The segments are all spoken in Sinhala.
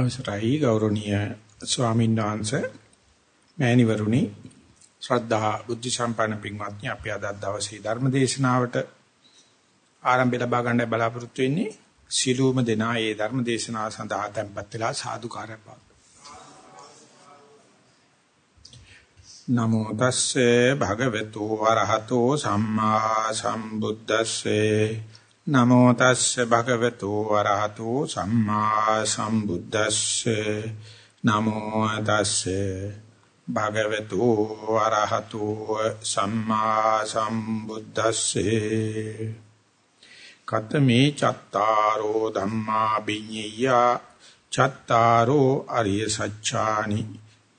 අවසරයි ගෞරවනීය ස්වාමීන් වහන්සේ මෑණිවරුනි ශ්‍රද්ධා බුද්ධ සම්පන්න පින්වත්නි අපි අද දවසේ ධර්ම දේශනාවට ආරම්භය ලබා ගන්න බලාපොරොත්තු වෙන්නේ. සිළුම දෙනා ඒ ධර්ම දේශනාව සඳහා tempත් වෙලා සාදුකාරය පාත් නමෝ තස්සේ භගවතු වරහතෝ සම්මා සම්බුද්දස්සේ. නමෝ තස්සේ භගවතු වරහතෝ සම්මා සම්බුද්දස්සේ. නමෝ තස්සේ භගවතු වරහතෝ සම්මා සම්බුද්දස්සේ. කතමේ චත්තාරෝ ධම්මා විඤ්ඤය චත්තාරෝ අරිය සත්‍යානි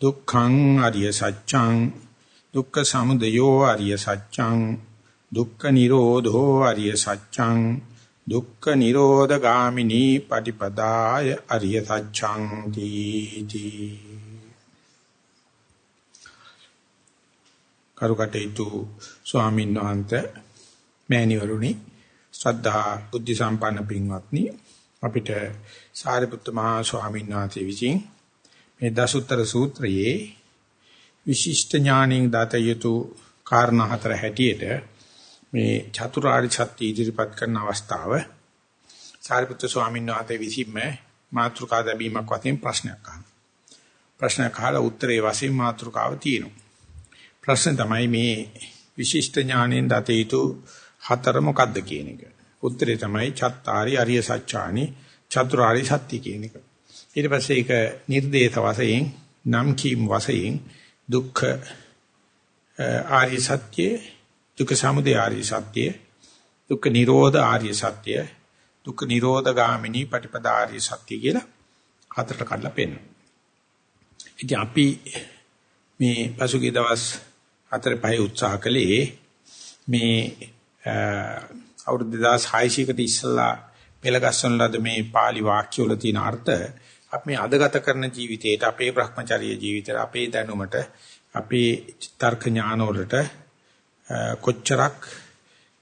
දුක්ඛං අරිය සත්‍යං දුක්ඛ සමුදයෝ අරිය සත්‍යං දුක්ඛ නිරෝධෝ අරිය සත්‍යං දුක්ඛ නිරෝධ ගාමිනී පටිපදාය අරිය සත්‍යං තීති. කරුකටේතු ස්වාමීන් වහන්සේ මෑණිවරුනි ශ්‍රද්ධා බුද්ධ සම්පන්න පින්වත්නි අපිට සාරිපුත්ත මහා ස්වාමීන් වහන්සේ විසින් මේ දසුත්තර සූත්‍රයේ විශිෂ්ට ඥාණයෙන් දත යුතු කාරණා හතර හැටියට මේ චතුරාර්ය සත්‍ය ඉදිරිපත් කරන අවස්ථාව සාරිපුත්‍ර ස්වාමීන් වහන්සේ විසින්ම මාතෘකා දැබීමක් වශයෙන් ප්‍රශ්නයක් අහනවා. ප්‍රශ්නයක් අහලා උත්තරේ වශයෙන් මාතෘකාව තියෙනවා. ප්‍රශ්න තමයි මේ විශිෂ්ට ඥාණයෙන් දත යුතු හතර මොකක්ද කියන එක. උත්තරේ තමයි චත්තාරි අරිය සත්‍යානි චතුරාර්ය සත්‍ය කියන එක. ඊට පස්සේ ඒක නිර්දේශ වශයෙන් නම් කීම් වශයෙන් දුක්ඛ ආර්ය සත්‍ය දුක්ඛ සමුදය ආර්ය සත්‍ය දුක්ඛ නිරෝධ ආර්ය සත්‍ය දුක්ඛ නිරෝධ ගාමිනී පටිපදා ආර්ය සත්‍ය කියලා හතරට කඩලා පෙන්නනවා. ඉතින් අපි මේ පසුගිය දවස් හතර පහේ උත්සාහ කළේ මේ අවුරුදු 2600කට ඉස්සලා පෙළගස්සන ලද මේ pāli වාක්‍ය වල තියෙන අර්ථ අපි මේ අදගත කරන ජීවිතේට අපේ Brahmacharya ජීවිතේට අපේ දැනුමට අපේ තර්ක ඥාන වලට කොච්චරක්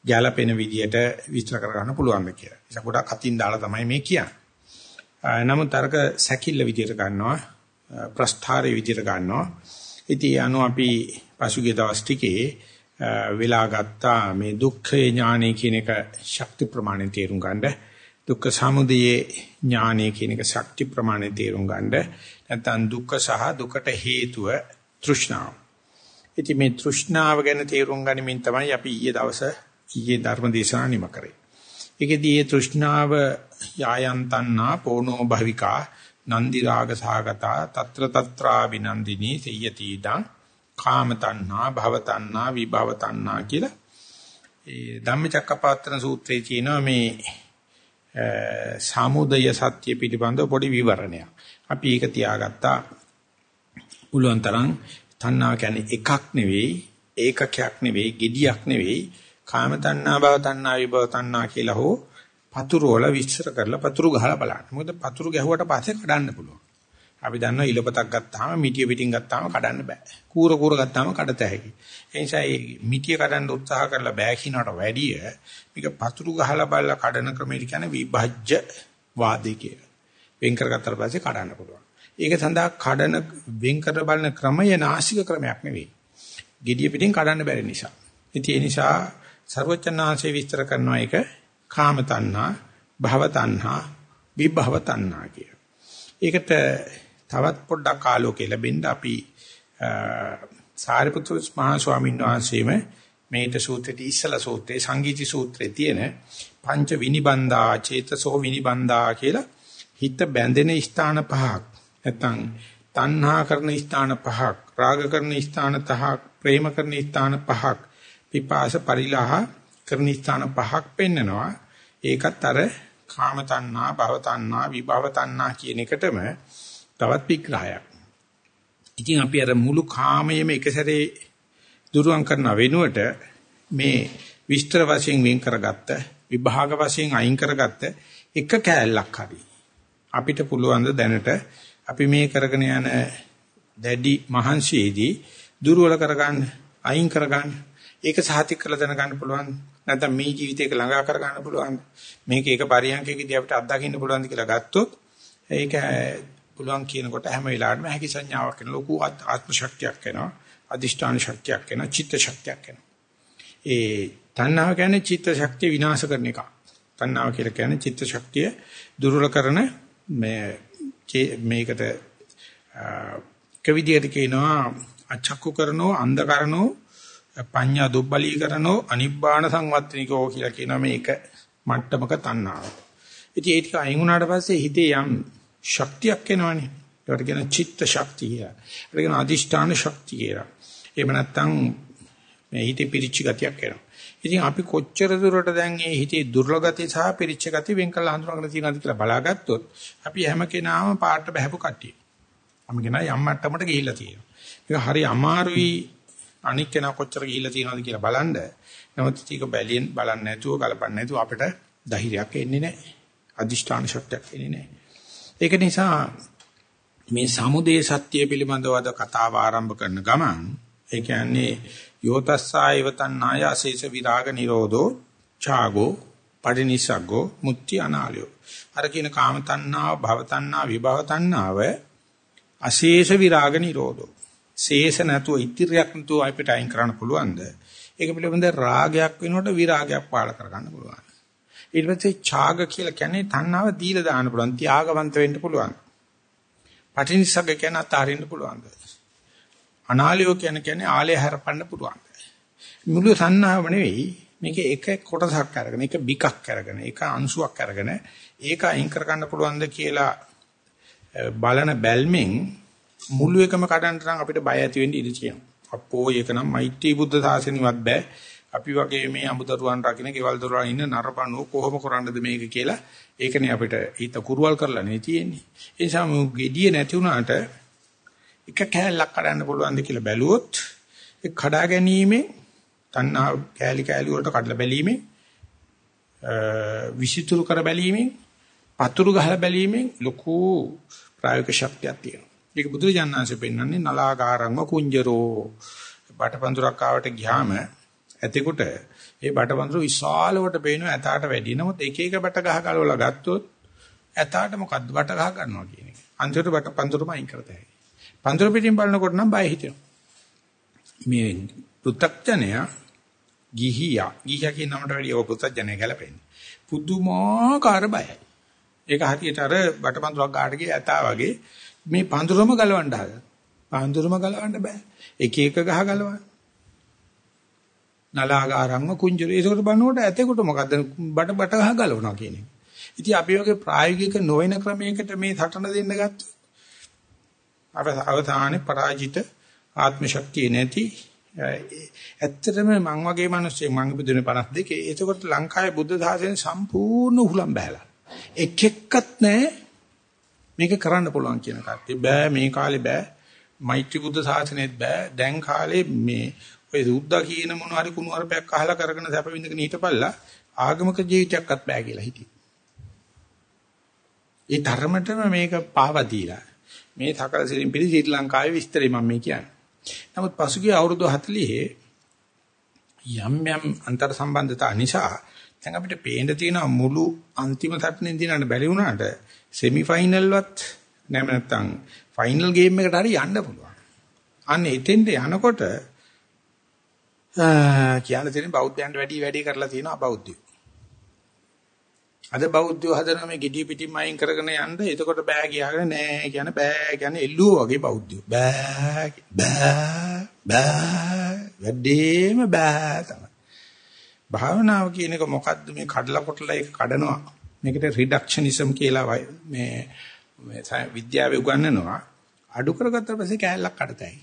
ගැළපෙන විදියට විස්තර කර ගන්න පුළුවන්ද කියලා. ඒක ගොඩක් අතින් දාලා තමයි මේ කියන්නේ. නමුත් අරක සැකිල්ල විදියට ගන්නවා ප්‍රස්ථාරයේ විදියට ගන්නවා. ඉතින් අනු අපි පසුගිය දවස් ටිකේ වෙලා ගත්තා මේ දුක්ඛේ ඥානෙ කියන එක ශක්ති ප්‍රමාණය තේරුම් ගන්න. දුක්ඛ සමුදයේ ඥානෙ කියන එක ශක්ති ප්‍රමාණය තේරුම් ගන්න. නැත්නම් දුක්ඛ සහ දුකට හේතුව තෘෂ්ණාව. ඉතින් මේ තෘෂ්ණාව ගැන තේරුම් ගනිමින් තමයි අපි ඊයේ දවස ඊයේ ධර්ම දේශනා නිම කරේ. ඒකෙදී මේ තෘෂ්ණාව යායන්තන්නා පෝනෝ භවිකා නන්දි රාග සාගතා తත්‍ර తත්‍රා විනන්දිනී සියති දං කාම තණ්හා භව තණ්හා විභව තණ්හා කියලා ඒ ධම්මචක්කපවත්තන සූත්‍රයේ තියෙනවා මේ සමුදය සත්‍ය පිළිබඳව පොඩි විවරණයක්. අපි ඒක තියාගත්තා පුළුවන් තරම් තණ්හා කියන්නේ එකක් නෙවෙයි ඒකකයක් නෙවෙයි gediyak නෙවෙයි කාම තණ්හා භව තණ්හා විභව තණ්හා කියලා හෝ පතුරු වල විස්තර කරලා පතුරු ගහලා බලන්න. මොකද පතුරු ගැහුවට පස්සේ කඩන්න පුළුවන්. අපි දන්නවා ඉලපතක් ගත්තාම මිටිය පිටින් ගත්තාම කඩන්න බෑ. කූර කූර ගත්තාම කඩත හැකියි. ඒ නිසා මේ මිටිය කඩන්න උත්සාහ කරලා බෑ කියනකට වැඩිය මේක පතුරු ගහලා බලලා කඩන ක්‍රමයට කියන්නේ විභජ්‍ය වාදේ කියලා. වෙන් කරගත්තාට පස්සේ කඩන්න පුළුවන්. ඒක සඳහා කඩන වෙන් කර බලන ක්‍රමය නාසික ක්‍රමයක් නෙවෙයි. gediya පිටින් කඩන්න බැරි නිසා. ඉතින් ඒ නිසා ਸਰවචනාංශේ විස්තර කරනවා ඒක කාම තණ්හා, භව තණ්හා, විභව තණ්හා කිය. ඒකට තවත් පොඩ්ඩක් ආලෝකය ලැබෙන්න අපි සාරිපුත්‍ර මහා ස්වාමීන් වහන්සේම මේට සූත්‍රයේ ඉස්සලා සූත්‍රයේ සංගීති සූත්‍රයේ තියෙන පංච විනිබන්දා චේතසෝ විනිබන්දා කියලා හිත බැඳෙන ස්ථාන පහක් නැත්නම් තණ්හා කරන ස්ථාන පහක් රාග කරන ස්ථාන පහක් ප්‍රේම කරන ස්ථාන පහක් පිපාස පරිලාහ කරන ස්ථාන පහක් පෙන්නනවා. ඒකත් අර කාම තණ්හා භව තණ්හා විභව තණ්හා කියන එකටම තවත් විග්‍රහයක්. ඉතින් අපි අර මුළු කාමයේම එක සැරේ දුරුවන් කරන වෙනුවට මේ විස්තර වශයෙන් වෙන් කරගත්ත විභාග වශයෙන් අයින් කරගත්ත එක කෑල්ලක් හරි අපිට පුළුවන් දැනට අපි මේ කරගෙන යන දැඩි මහන්සියේදී දුර්වල කරගන්න අයින් කරගන්න ඒක සාතික කරලා දැනගන්න පුළුවන් නැත්නම් මේ ජීවිතේක ළඟා කරගන්න පුළුවන් මේක එක පරියන්කේකදී අපිට අත්දකින්න පුළුවන්ද කියලා ගත්තොත් ඒක පුළුවන් කියනකොට හැම වෙලාවෙම හැකි සංඥාවක් වෙන ලොකු ආත්ම ශක්තියක් එනවා. අදිෂ්ඨාන ශක්තියක් එනවා. චිත්ත ශක්තියක් එනවා. ඒ තණ්හාව කියන්නේ චිත්ත ශක්තිය විනාශ කරන එක. තණ්හාව කියලා කියන්නේ චිත්ත ශක්තිය දුර්වල කරන මේ මේකට කවිදියට කියනවා අචක්කු කරනෝ අන්ධ කරනෝ පඤ්ඤා දුබ්බලී කරනෝ අනිබ්බාන සංවත්තනිකෝ කියලා කියනවා මේක මට්ටමක තණ්හාව. ඉතින් ඒක අයින් වුණාට පස්සේ හිතේ යම් ශක්තියක් එනවනේ. ඒකට කියන චිත්ත ශක්තිය. ඒකට කියන අදිෂ්ඨාන ශක්තිය කියලා. එහෙම නැත්නම් මේ හිතේ පිරිච්ච ගතියක් එනවා. ඉතින් අපි කොච්චර දුරට දැන් මේ හිතේ දුර්ලභ ගතිය සහ පිරිච්ච ගතිය වෙන් කළ හඳුනාගෙන තියෙනවද කියලා බලාගත්තොත් අපි හැම කෙනාම පාට බහැපු කට්ටිය. හැම කෙනා යම් මට්ටමකට ගිහිල්ලා තියෙනවා. ඒක හරි අමාරුයි අනික් කෙනා කොච්චර ගිහිල්ලා තියෙනවද කියලා බලන්න. නමුත් ඒක බැලියෙන් බලන්න නැතුව ගලපන්න නැතුව අපිට ධෛර්යයක් එන්නේ නැහැ. අදිෂ්ඨාන ශක්තියක් එන්නේ නැහැ. ඒක නිසා මේ සමුදේ සත්‍ය පිළිබඳව අද කතාව ආරම්භ කරන ගමන් ඒ කියන්නේ යෝතස්සායව තණ්හාය අශේෂ විරාග නිරෝධෝ ඡාගෝ පටිනිසග්ගෝ මුත්‍ති අනාලයෝ. අර කියන කාම තණ්හාව භව තණ්හාව විභව තණ්හාව අශේෂ විරාග නිරෝධෝ. ශේෂ නැතුව ඉතිරියක් නැතුව අපිට අයින් කරන්න පුළුවන්ද? ඒක පිළිබඳ රාගයක් වෙනකොට විරාගයක් පාල කරගන්න පුළුවන්. ඊට පස්සේ ඡාග කියලා කියන්නේ තණ්හාව දීලා දාන්න පුළුවන් ත්‍යාගවන්ත වෙන්න පුළුවන්. පටිනිසග්ග කියන්නේ අතාරින්න පුළුවන් අනාලයෝ කියන කියන්නේ ආලය හැරපන්න පුළුවන්. මුළු සන්නාව නෙවෙයි මේක එක කොටසක් අරගෙන එක බිකක් අරගෙන එක අංශුවක් අරගෙන ඒක අයින් කර ගන්න පුළුවන්ද කියලා බලන බැල්මෙන් මුළු එකම කඩන්න නම් අපිට බය ඇති වෙන්න ඉඩ තියෙනවා. අපෝ ඒක නම් මෛත්‍රී බුද්ධ සාසනෙවත් බෑ. අපි වගේ මේ අමුදරුවන් රකින්න කෙවල් දරුවන් ඉන්න නරපණෝ කොහොම කරන්නද මේක කියලා ඒකනේ අපිට හිත කුරුවල් කරලා නේ තියෙන්නේ. ඒ නිසා මු gediye නැති වුණාට එක කෑල්ලක් කඩන්න පුළුවන්ද කියලා බැලුවොත් ඒ කඩා ගැනීමෙන් තණ්හා කෑලි කෑලි වලට කඩලා බැලීමෙන් විසිතුරු කර බැලීමෙන් පතුරු ගහලා බැලීමෙන් ලොකු ප්‍රායෝගික ශක්තියක් තියෙනවා. ඒක බුදුරජාණන්සේ පෙන්වන්නේ නලාකාරංව කුංජරෝ බටපඳුරක් ආවට ගියාම ඇතෙකුට ඒ බටපඳුර විශාලවට පේනවා ඇතාට වැඩි. නමුත් එක එක බට ගහ ගලවලා ගත්තොත් ඇතාට මොකද්ද බට ගහ ගන්නවා කියන එක. අන්තිමට බටපඳුරම අයින් කරතයි. පන්තර පිටින් බලනකොට නම් බය හිතෙනවා. මේ පෘථග්ජනය ගිහියා ගිහියා කියන නමට වැඩිය ඔය පෘථග්ජනය ගැලපෙන්නේ. පුදුමාකාර බයයි. ඒක හරියට අර බටපන්තුරක් ගාට ගිය ඇතා වගේ මේ පඳුරම ගලවන්න හදන. පඳුරම ගලවන්න බෑ. එක එක ගහ ගලවන්න. නලාගාරම්ම කුංජර. ඒකට බලනකොට ඇතෙකුට මොකද්ද බට බට ගහ ගලවනවා කියන එක. ඉතින් අපි වගේ ප්‍රායෝගික නොවන ක්‍රමයකට මේ සටන දෙන්න ගත්තොත් අවසානයේ පරාජිත ආත්ම ශක්තිය නැති ඇත්තටම මං වගේ මිනිස්සෙක් මං ඉපදුනේ 52 එතකොට ලංකාවේ බුද්ධ ධාතයෙන් සම්පූර්ණ උහුලම් බහැලා. එක් එක්කත් නැහැ මේක කරන්න පුළුවන් කියන කට්ටිය. බෑ මේ කාලේ බෑ. මෛත්‍රී බුද්ධ ශාසනයත් බෑ. දැන් කාලේ මේ ඔය සුද්ධා කියන මොන හරි කුණු හරපයක් අහලා කරගෙන සැප විඳගෙන හිටපල්ලා ආගමක ජීවිතයක්වත් බෑ කියලා හිටියේ. ඒ ධර්මතම මේක පාවා දීලා. මේ සකල සිරින් පිළි ශ්‍රී ලංකාවේ විස්තරය මම මේ කියන්නේ. නමුත් පසුගිය අවුරුදු 40 යම් යම් අන්තර් සම්බන්ධතා නිසා දැන් අපිට පේන්න තියෙන මුළු අන්තිම සටනේ දිනන්න බැරි වුණාට සෙමි ෆයිනල්වත් නැම නැත්තම් ෆයිනල් ගේම් එකට හරි යන්න පුළුවන්. අන්න එතෙන්ට යනකොට කියන්න තියෙන බෞද්ධයන්ට වැඩි වැඩි කරලා තියෙනවා අබෞද්ධයෝ. අද බෞද්ධයෝ හදන මේ gediy පිටින් මයින් කරගෙන යන්න. එතකොට බෑ කියාගෙන නෑ කියන බෑ කියන්නේ එල්ලුවෝ වගේ බෞද්ධයෝ. බෑ බෑ බෑ. වැඩිම බෑ තමයි. භාවනාව කියන එක මොකද්ද? මේ කඩලා කොටලා ඒක කඩනවා. මේකට රිඩක්ෂනිසම් කියලා මේ මේ විද්‍යාවේ උගන්වනවා. අඩු කරගත්ත පස්සේ කෑල්ලක් කඩතයි.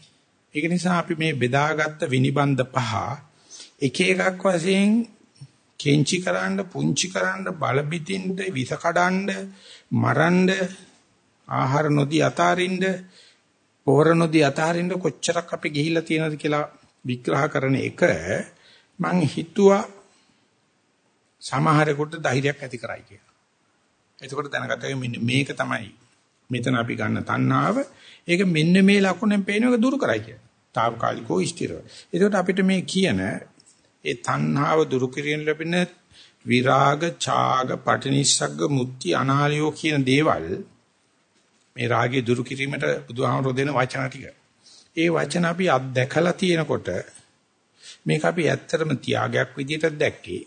ඒක නිසා අපි මේ බෙදාගත්ත විනිබන්ධ පහ එක එකක් වශයෙන් කෙන්චි කරන්න, පුංචි කරන්න, බල පිටින්ද, විස කඩන්න, මරන්න, ආහාර නොදී අතාරින්න, පොර නොදී අතාරින්න කොච්චරක් අපි ගිහිල්ලා තියෙනවද කියලා විග්‍රහ කරන එක මං හිතුවා සමහරෙකුට ධෛර්යයක් ඇති කරයි කියලා. එතකොට දැනගත්තා මෙන්න මේක තමයි මෙතන අපි ගන්න තණ්හාව. ඒක මෙන්න මේ ලකුණෙන් පේන එක දුරු කරයි කියලා. తాවකාලිකව ස්ථිරව. එතකොට අපිට මේ කියන ඒ තණ්හාව දුරු කිරීම ලැබෙන විරාග, ඡාග, පටිනිස්සග්ග, මුත්‍ති, අනාලයෝ කියන දේවල් මේ රාගය දුරු කිරීමට බුදුහාමරෝ දෙන වචන ටික. ඒ වචන අපි අත්දැකලා තියෙනකොට මේක අපි ඇත්තටම ත්‍යාගයක් විදිහට දැක්කේ.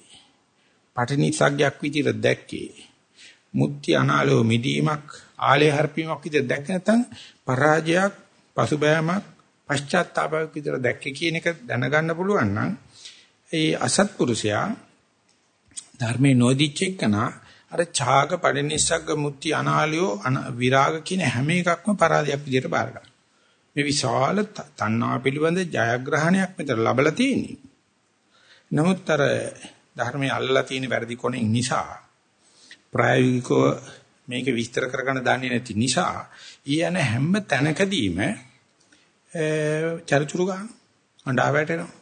පටිනිසග්ගයක් විදිහට දැක්කේ. මුත්‍ති අනාලෝ මිදීමක් ආලේ හර්පීමක් විදිහට දැක්ක නැත්නම් පරාජයක් පසුබෑමක් පශ්චාත්තාපයක් විදිහට දැක්කේ කියන එක දැනගන්න පුළුවන් නම් ඒ අසත්පුරුෂයා ධර්මයේ නොදිච්ච එකනා අර ඡාග පරිනිස්සග්ග මුත්‍ති අනාලියෝ විරාග කියන හැම එකක්ම පරාදයක් විදිහට බාර ගන්න. මේ විශාල තණ්හා පිළිබඳ ජයග්‍රහණයක් මෙතන ලැබලා තියෙන්නේ. නමුත් අර ධර්මයේ අල්ලලා තියෙන වැරදි කොනේ නිසා ප්‍රායෝගිකව මේක විස්තර කරගන්න දන්නේ නැති නිසා ඊයන හැම තැනකදීම චරිචුරු ගන්න අඬා වැටෙනවා.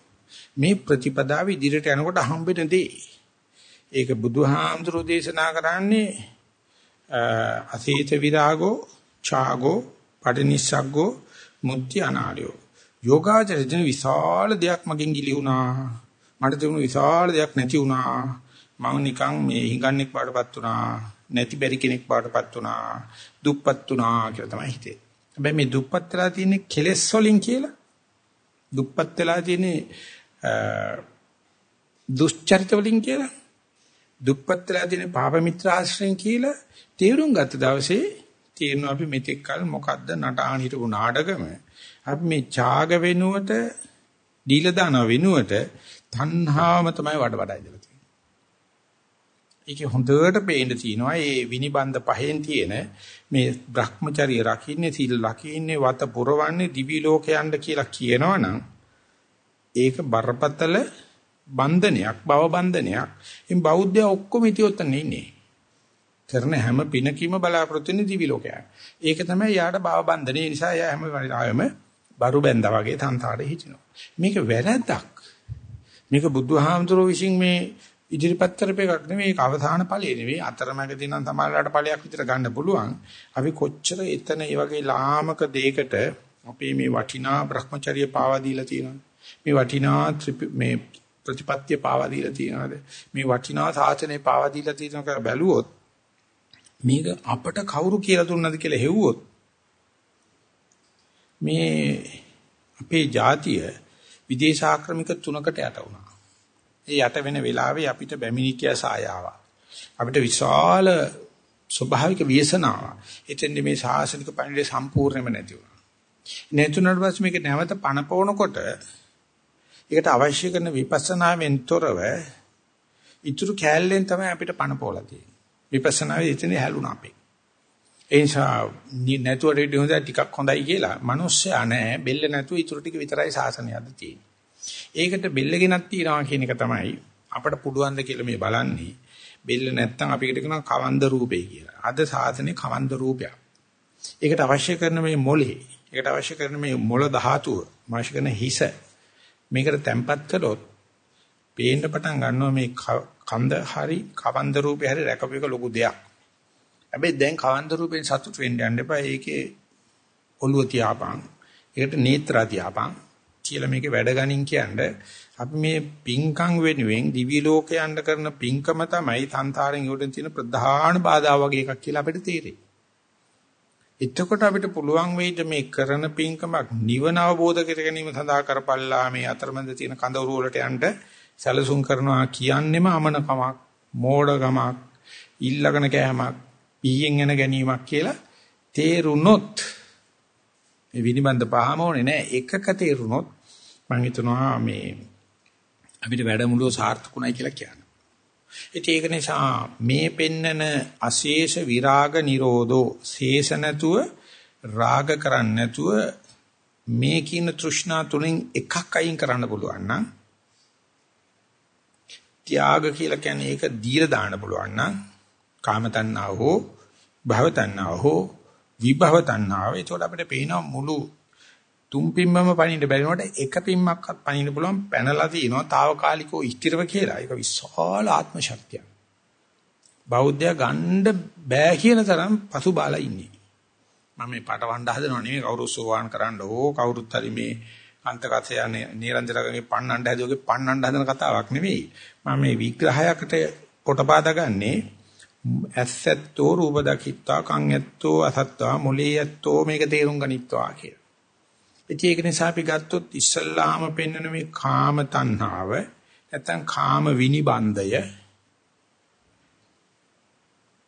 මේ ප්‍රතිපදාව ඉදිරියට යනකොට හම්බෙන දේ. ඒක බුදුහාමුදුරෝ දේශනා කරන්නේ අසීත විරාගෝ ඡාගෝ පටිනිස්සග්ගෝ මුත්‍ති අනාලයෝ. යෝගාචරයෙන් විශාල දෙයක් මගෙන් ගිලි වුණා. මට තිබුණු විශාල දෙයක් නැති වුණා. මම නිකන් මේ හිඟන්නෙක් බාටපත් වුණා. නැති බැරි කෙනෙක් බාටපත් වුණා. දුප්පත් වුණා කියලා තමයි හිතේ. හැබැයි මේ දුප්පත් වෙලා තියෙන්නේ කෙලෙස් වලින් කියලා. දුප්පත් වෙලා තියෙන්නේ දුෂ්චරිත වලින් කියලා. දුප්පත් වෙලා තියෙන්නේ පාප මිත්‍ර ආශ්‍රයෙන් කියලා තේරුම් ගත්ත දවසේ තේරෙනවා අපි මෙතෙක් කල මොකද්ද නටාන හිටපු නාටකම. අපි මේ ඡාග වෙනුවට දීලා දාන වෙනුවට තණ්හාවම තමයි වඩ වඩා ඉඳලා තියෙන්නේ. ඒකේ හොඳට පේන්න තියෙනවා මේ විනිබන්ධ පහෙන් තියෙන මේ Brahmacharya රකින්නේ සීල රකින්නේ වත පුරවන්නේ දිවි ලෝකයන්ද කියලා කියනවනම් ඒක බරපතල බන්ධනයක් භව බන්ධනයක්. ඉතින් බෞද්ධයා ඔක්කොම ඉතියොත් ඉන්නේ. කරන හැම පිනකීම බලාපොරොත්තු වෙන දිවි ලෝකයක්. ඒක තමයි යාට භව බන්ධනේ නිසා යා හැම වෙලාවෙම බරු බැඳා වගේ තන්තාරේ හිටිනවා. මේක වැරද්දක්. මේක බුදුහාමුදුරුවෝ විසින් මේ ඉදිරිපත් කරපු එකක් නෙමෙයි ඒක අවසාන ඵලය නෙවෙයි අතරමැදදී නම් සමහරලාට ඵලයක් විතර ගන්න පුළුවන්. අපි කොච්චර එතන මේ වගේ ලාමක දෙයකට අපේ මේ වටිනා Brahmacharya පාවා දීලා තියෙනවද? මේ වටිනා මේ ප්‍රතිපත්‍ය පාවා දීලා තියෙනවද? මේ වටිනා සාසනේ පාවා දීලා තියෙනවද කියලා බැලුවොත් මේක අපට කවුරු කියලා දුන්නද කියලා හෙව්වොත් මේ අපේ ජාතිය විදේශ ආක්‍රමික තුනකට යට වුණා. ඒ යට වෙන වෙලාවේ අපිට බැමිණිකිය සායාව. අපිට විශාල ස්වභාවික ව්‍යසනාව. එතෙන්දි මේ සාසනික පණිවිඩය සම්පූර්ණයෙන්ම නැති වුණා. නැතුණට පස්සේ මේක නැවත පණපවනකොට ඒකට අවශ්‍ය කරන විපස්සනාවෙන් තොරව ඉතුරු කෑල්ලෙන් තමයි අපිට පණපෝලා තියෙන්නේ. විපස්සනාවේ එතන හැලුණා අපි. ඒ නිසා නැතුවට ඉඳි හොඳයි ටිකක් හොඳයි කියලා මිනිස්සයා නෑ බෙල්ල නැතුව ඉතුරු ටික විතරයි සාසනයද තියෙන්නේ. ඒකට බෙල්ල ගෙනත් තියනවා කියන එක තමයි අපිට පුළුවන් ද කියලා මේ බලන්නේ. බෙල්ල නැත්තම් අපිට කියනවා කවන්ද රූපේ කියලා. අද සාසනේ කවන්ද රූපයක්. ඒකට අවශ්‍ය කරන මේ මොලේ, ඒකට අවශ්‍ය කරන මේ මොළ ධාතුව, අවශ්‍ය කරන හිස මේකට තැම්පත් කළොත් පේන්න පටන් ගන්නවා මේ කන්ද හරි කවන්ද රූපේ හරි රැකපු එක ලොකු දෙයක්. හැබැයි දැන් කවන්ද රූපෙන් සතුට වෙන්න යන්න එපා. ඒකේ ඔළුව තියාපන්. ඒකට නේත්‍රා තියාපන්. කියලා මේකේ වැඩ ගනින් කියන්නේ අපි මේ පිංකම් වෙනුවෙන් දිවි ලෝකයන්ට කරන පිංකම තමයි සංසාරෙන් යොදන් තියෙන ප්‍රධාන බාධා වගේ එකක් කියලා අපිට තේරෙයි. එතකොට අපිට පුළුවන් වෙයිද මේ කරන පිංකමක් නිවන අවබෝධ කර ගැනීම සඳහා කරපල්ලා මේ අතරමැද තියෙන කඳවුරු වලට යන්න සැලසුම් කරනවා කියන්නෙම අමනකමක්, මෝඩකමක්, ඉල්ලගෙන කෑමක්, පීයෙන් එන ගැනීමක් කියලා තේරුනොත් මේ විනිබන්ද පහම ඕනේ නෑ එකක තේරුනොත් මම හිතනවා මේ අපිට වැඩමුළුව සාර්ථකුණයි කියලා කියන්න. ඉතින් ඒක නිසා මේ පෙන්නන අශේෂ විරාග නිරෝධෝ ශේෂ නැතුව රාග කරන්නේ නැතුව මේ කින තෘෂ්ණා තුනෙන් එකක් අයින් කරන්න පුළුවන් නම් ත්‍යාග කියලා කියන්නේ ඒක දීලා දාන්න පුළුවන් නම් කාම තණ්හාව හෝ භව තණ්හාව හෝ විභව තණ්හාව. ඒකට අපිට පේනවා මුළු තුන් පිම්මම පණින්න බැරිනකොට එක පිම්මක්වත් පණින්න පුළුවන් පැනලා තිනවා తాවකාලිකව ස්ථිරව කියලා. ඒක විශාල ආත්ම ශක්තියක්. බෞද්ධය ගන්න බෑ කියන තරම් පසු බාලා ඉන්නේ. මම මේ පටවන්න හදනව නෙමෙයි කවුරු සෝවාන් කරන්න ඕ කවුරුත් හරි මේ අන්තකථය නිරන්තරකගේ පන්නන්න හැදුවගේ පන්නන්න හදන කතාවක් නෙවෙයි. මම මේ විග්‍රහයකට පොටපාදා ගන්නේ ඇස්සැත්තෝ රූප දකිත්වා කන් ඇත්තෝ අසත්වා මොලේ ඇත්තෝ මේක තේරුම් ගනිත්වා කියලා. ඒක නිසා අපි ගත්තොත් ඉස්සල්ලාම පෙන්වන මේ කාම තණ්හාව නැත්නම් කාම විනිබන්ධය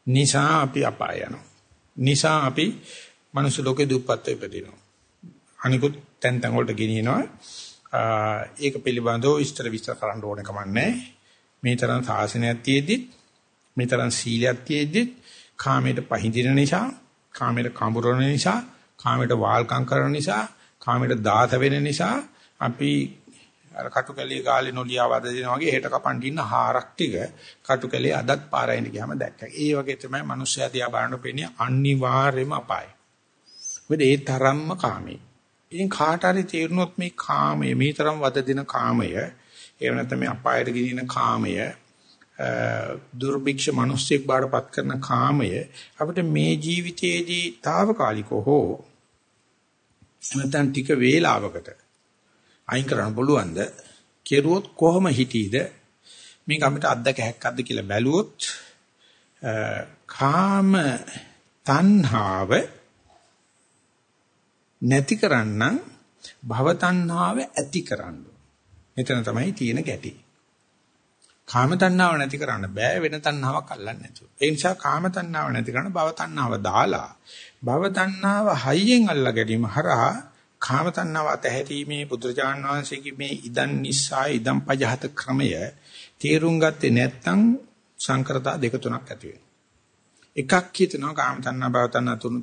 නිසා අපි අපාය යනවා. නිසා අපි මනුස්ස ලෝකේ දුප්පත් වෙපදිනවා. අනිකුත් තැන් තැන් වලට ගෙනියනවා. ඒක පිළිබඳව විස්තර විස්තර කරන්න ඕන කමන්නේ. මේ තරම් සාසනයක් තියෙද්දිත් මේ තරම් සීලයක් තියෙද්දිත් කාමයට පහඳින නිසා, කාමයට කඹරන නිසා, කාමයට වාල්කම් කරන නිසා, කාමයට දාත වෙන නිසා අපි අර කටුකැලිය කාලේ නොලියා වද දෙනා වගේ හෙට කපන් දින්න හාරක් ටික කටුකැලිය අදත් පාරයින් ගියාම දැක්කා. ඒ වගේ තමයි මිනිස්සයා දිහා බලන පෙන්නේ අනිවාර්යම අපායයි. මොකද ඒ තරම්ම කාමී. ඉතින් කාට හරි තේරුනොත් මේ කාමය මේ තරම් වද දෙන කාමය එහෙම නැත්නම් මේ අපායට ගෙනින කාමය දුර්භික්ෂ මිනිස්සෙක් බාඩපත් කරන කාමය අපිට මේ ජීවිතයේදී తాවකාලිකව හෝ නැත්නම් ටික වේලාවකට අයින් කරන්න පුළුවන්ද? කෙරුවොත් කොහොම හිටීද? මේක අපිට අද්දක හැක්කක්ද කියලා බැලුවොත් කාම තණ්හාව නැති කරන්න භව තණ්හාව ඇති කරන්න. මෙතන තමයි තියෙන ගැටි. කාම තණ්හාව නැති කරන්න බෑ වෙන තණ්හාවක් අල්ලන්නේ නැතුව. ඒ නිසා කාම තණ්හාව නැති කරන්න භව තණ්හාව දාලා භව තණ්හාව හයියෙන් අල්ලා ගැනීම හරහා කාම තණ්හාව අතහැරීමේ බුදුරජාණන් වහන්සේගේ මේ ඉදන් නිසා ඉදන් පජහත ක්‍රමය තේරුම් ගත්තේ නැත්නම් සංකරතා දෙක තුනක් ඇති වෙනවා. එකක් හිතනවා කාම තණ්හා භව තණ්හා තුන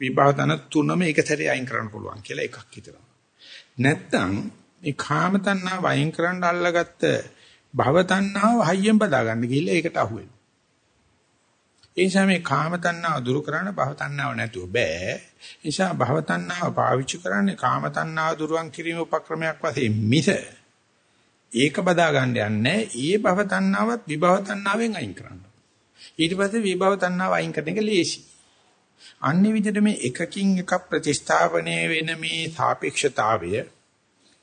විභව තණ්හා තුනම එක සැරේ අයින් කරන්න පුළුවන් කියලා එකක් හිතනවා. නැත්නම් මේ කාම තණ්හා වයින් කරන්න අල්ලගත්ත භව තණ්හාව හයියෙන් බදා ගන්න ගිහිල්ලා ඒකට අහු වෙනවා. ඒ නිසා මේ කාම තණ්හාව දුරු කරන්න භව තණ්හාව නැතුව බෑ. ඒ නිසා භව තණ්හාව පාවිච්චි කරන්නේ කාම තණ්හාව දුරුවන් කිරීම උපක්‍රමයක් වශයෙන් මිස ඒක බදා ගන්න යන්නේ ඊයේ භව තණ්හාවත් විභව තණ්හාවෙන් අයින් කරන්න. ඊට පස්සේ විභව තණ්හාව අයින් කරන එක ලේසි. අන්නේ විදිහට මේ එකකින් එකක් ප්‍රතිස්ථාපනය වෙන මේ සාපේක්ෂතාවය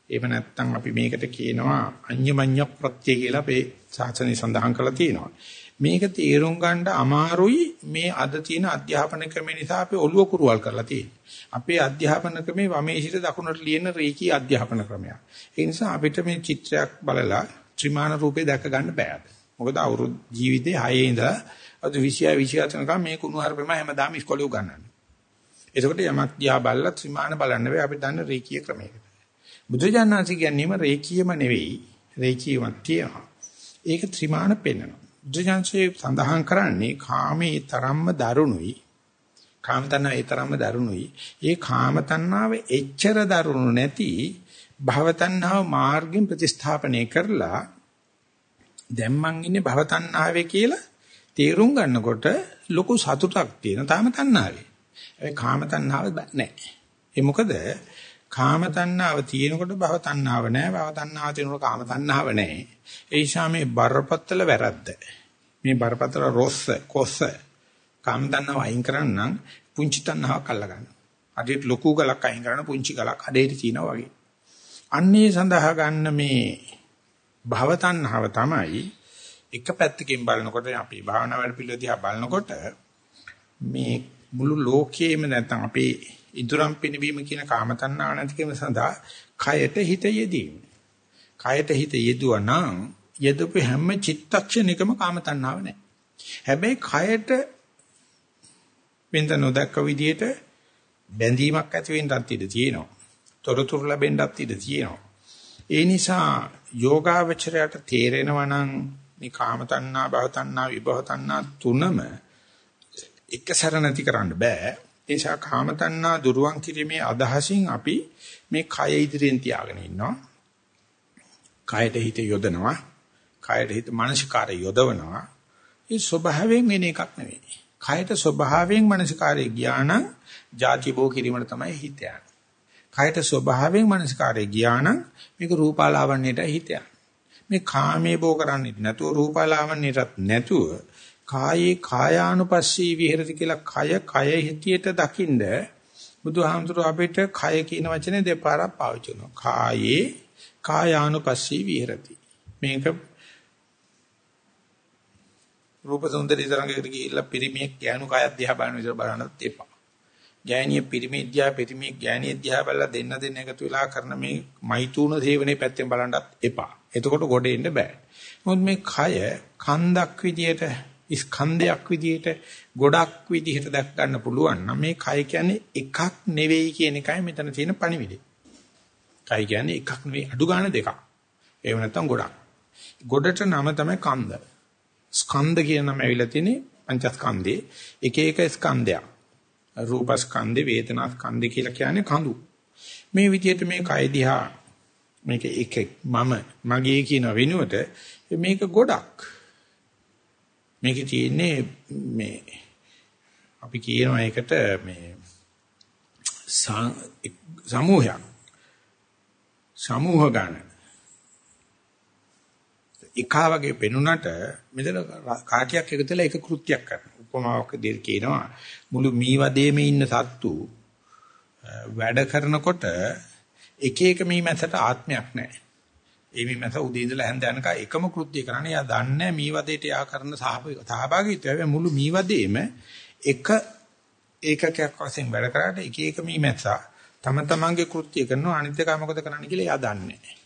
එහෙම නැත්නම් අපි මේකට කියනවා අඤ්ඤමඤ්ඤ ප්‍රත්‍ය කියලා අපේ ශාසනය සඳහන් කරලා තියෙනවා. මේක තේරුම් ගන්න අමාරුයි මේ අද තියෙන අධ්‍යාපන ක්‍රම නිසා අපි ඔළුව කුරුවල් කරලා තියෙන්නේ. අපේ අධ්‍යාපන ක්‍රමේ වමේ සිට දකුණට ලියන රේකී අධ්‍යාපන ක්‍රමයක්. ඒ නිසා අපිට මේ චිත්‍රයක් බලලා ත්‍රිමාන රූපේ දැක ගන්න බෑ. මොකද අවුරුදු ජීවිතේ 6 ඉඳලා අද 20 24 කම් මේ කුණු හරපෙම හැමදාම ඉස්කෝලේ උගන්වන්නේ. එතකොට යමක් දිහා බලලා ත්‍රිමාන බලන්න බෑ අපි දන්න රේකී ක්‍රමයකට. බුදුජානනාංශ කියන්නේම රේකීයම නෙවෙයි රේකීයමක් තියෙනවා. ඒක ත්‍රිමාන පෙන්වනවා. බුදුජානසේ සඳහන් කරන්නේ කාමේ තරම්ම දරුණුයි. කාම තණ්හාව ඒ තරම්ම දරුණුයි. ඒ කාම තණ්හාව එච්චර දරුණු නැති භව තණ්හාව මාර්ගෙන් ප්‍රතිස්ථාපනය කරලා දැන් මං ඉන්නේ භව තණ්හාවේ කියලා තේරුම් ගන්නකොට ලොකු සතුටක් තියෙන තාම තණ්හාවේ. ඒ කාම තණ්හාව නැහැ. ඒ මොකද කාම තණ්හාව තියෙනකොට භව තණ්හාව නැහැ. භව තණ්හාව තියෙනකොට කාම තණ්හාව නැහැ. ඒ නිසා මේ බරපතල වැරද්ද. මේ බරපතල රොස්ස කොස්ස කාම තණ්හාව අයින් කරන්නම් පුංචි තණ්හාවක් අල්ල ගන්න. අදිට ලොකු ගලක් අයින් කරන පුංචි ගලක් අඩේට තියනවා වගේ. අන්නේ සඳහා ගන්න මේ භව තණ්හාව තමයි එක පැත්තකින් බලනකොට අපි භාවනා වැඩ පිළිවෙල දිහා බලනකොට මේ මුළු ලෝකයේම නැත්නම් අපේ ඉදුරම් පිනවීම කියන කාම තණ්හාව නැති කිරීම සඳහා කයට හිත යෙදීම. කයට හිත යෙදුවා නම් යෙදපු හැම චිත්තක්ෂණයකම කාම තණ්හාව නැහැ. හැබැයි කයට වෙනත නොදක්ක විදියට බැඳීමක් ඇති වෙන්නත් ඉඩ තියෙනවා. තොරතුරු ලැබෙන්නත් ඉඩ තියෙනවා. ඒ නිසා යෝගාවචරයට තේරෙනවා නම් මේ කාම තණ්හා, භව තණ්හා, විභව තණ්හා තුනම එක සැර නැති කරන්න බෑ. ඒ නිසා කාම තණ්හා දුරුවන් කිරීමේ අදහසින් අපි මේ කය ඉදිරියෙන් තියාගෙන ඉන්නවා. කයට හිත යොදනවා. කයට හිත මානසිකාරය යොදවනවා. ඒ ස්වභාවයෙන් වෙන එකක් නෙවෙයි. කයට ස්වභාවයෙන් මානසිකාරය ගියා නම් ಜಾති බෝ කිරීමට තමයි හිත යන්නේ. කයට ස්වභාවයෙන් මානසිකාරය ගියා නම් මේක රූපාලාවන්‍යයට හිත යන්නේ. මේ කාමයේ බෝ කරන්නේ නැතුව රූපාලාවන්‍යයටත් නැතුව කායේ කායානුපස්සී විහෙරති කියලා කය කය හිතියට දකින්ද බුදුහාමුදුරුව අපිට කය කියන වචනේ දෙපාරක් පාවිච්චි කරනවා. කායේ කායානුපස්සී විහෙරති. මේක රූප සුන්දරී තරංගයකට ගිහිල්ලා පිරිමියෙක් ගෑනු කයක් දිහා බලන විදිහට බලන්නත් එපා. ගෑණිය පිරිමියෙක් දිහා පිරිමියෙක් ගෑණියෙක් දිහා බලලා දෙන්න දෙන්න එකතු වෙලා කරන මේ මෛතුන සේවනයේ පැත්තෙන් බලන්නත් එපා. එතකොට ගොඩ එන්න බෑ. මොකද මේ කය කන්දක් විදියට ස්කන්ධයක් විදියට ගොඩක් විදිහට දැක් ගන්න පුළුවන් නම් මේ කය කියන්නේ එකක් නෙවෙයි කියන එකයි මෙතන තියෙන පණිවිඩය. කය කියන්නේ එකක් නෙවෙයි අඩු ගන්න දෙකක්. එහෙම නැත්නම් ගොඩක්. ගොඩට නම තමයි කන්ද. ස්කන්ධ කියන නම ඇවිල්ලා තියෙන්නේ පංචස්කන්ධේ එක එක ස්කන්ධයක්. රූපස්කන්ධේ වේදනාස්කන්ධේ කියලා කියන්නේ කඳු. මේ විදිහට මේ කය දිහා මේක එක මම මගේ කියන වෙනුවට මේක ගොඩක්. මේකේ තියෙන්නේ මේ අපි කියනවා ඒකට මේ සමූහයක්. සමූහ ගන්න. එකා වගේ පෙනුනට මෙතන කාටියක් එකතුලා එක කෘත්‍යයක් කරනවා. උපමාවක් දෙක කියනවා මුළු මීවදේම ඉන්න සත්තු වැඩ කරනකොට එක එක මීමැසට ආත්මයක් නැහැ. ඒ මීමැස උදේ ඉඳලා හැන්ද යනකම් එකම කෘත්‍ය කරන්නේ. එයා දන්නේ මීවදේට යා කරන සහභාගීත්වය මුළු මීවදේම එක ඒකකයක් වශයෙන් වැඩ කරාට එක එක මීමැස්සා තම තමන්ගේ කෘත්‍ය කරනවා අනිත් එක මොකද කරන්න කියලා එයා දන්නේ නැහැ.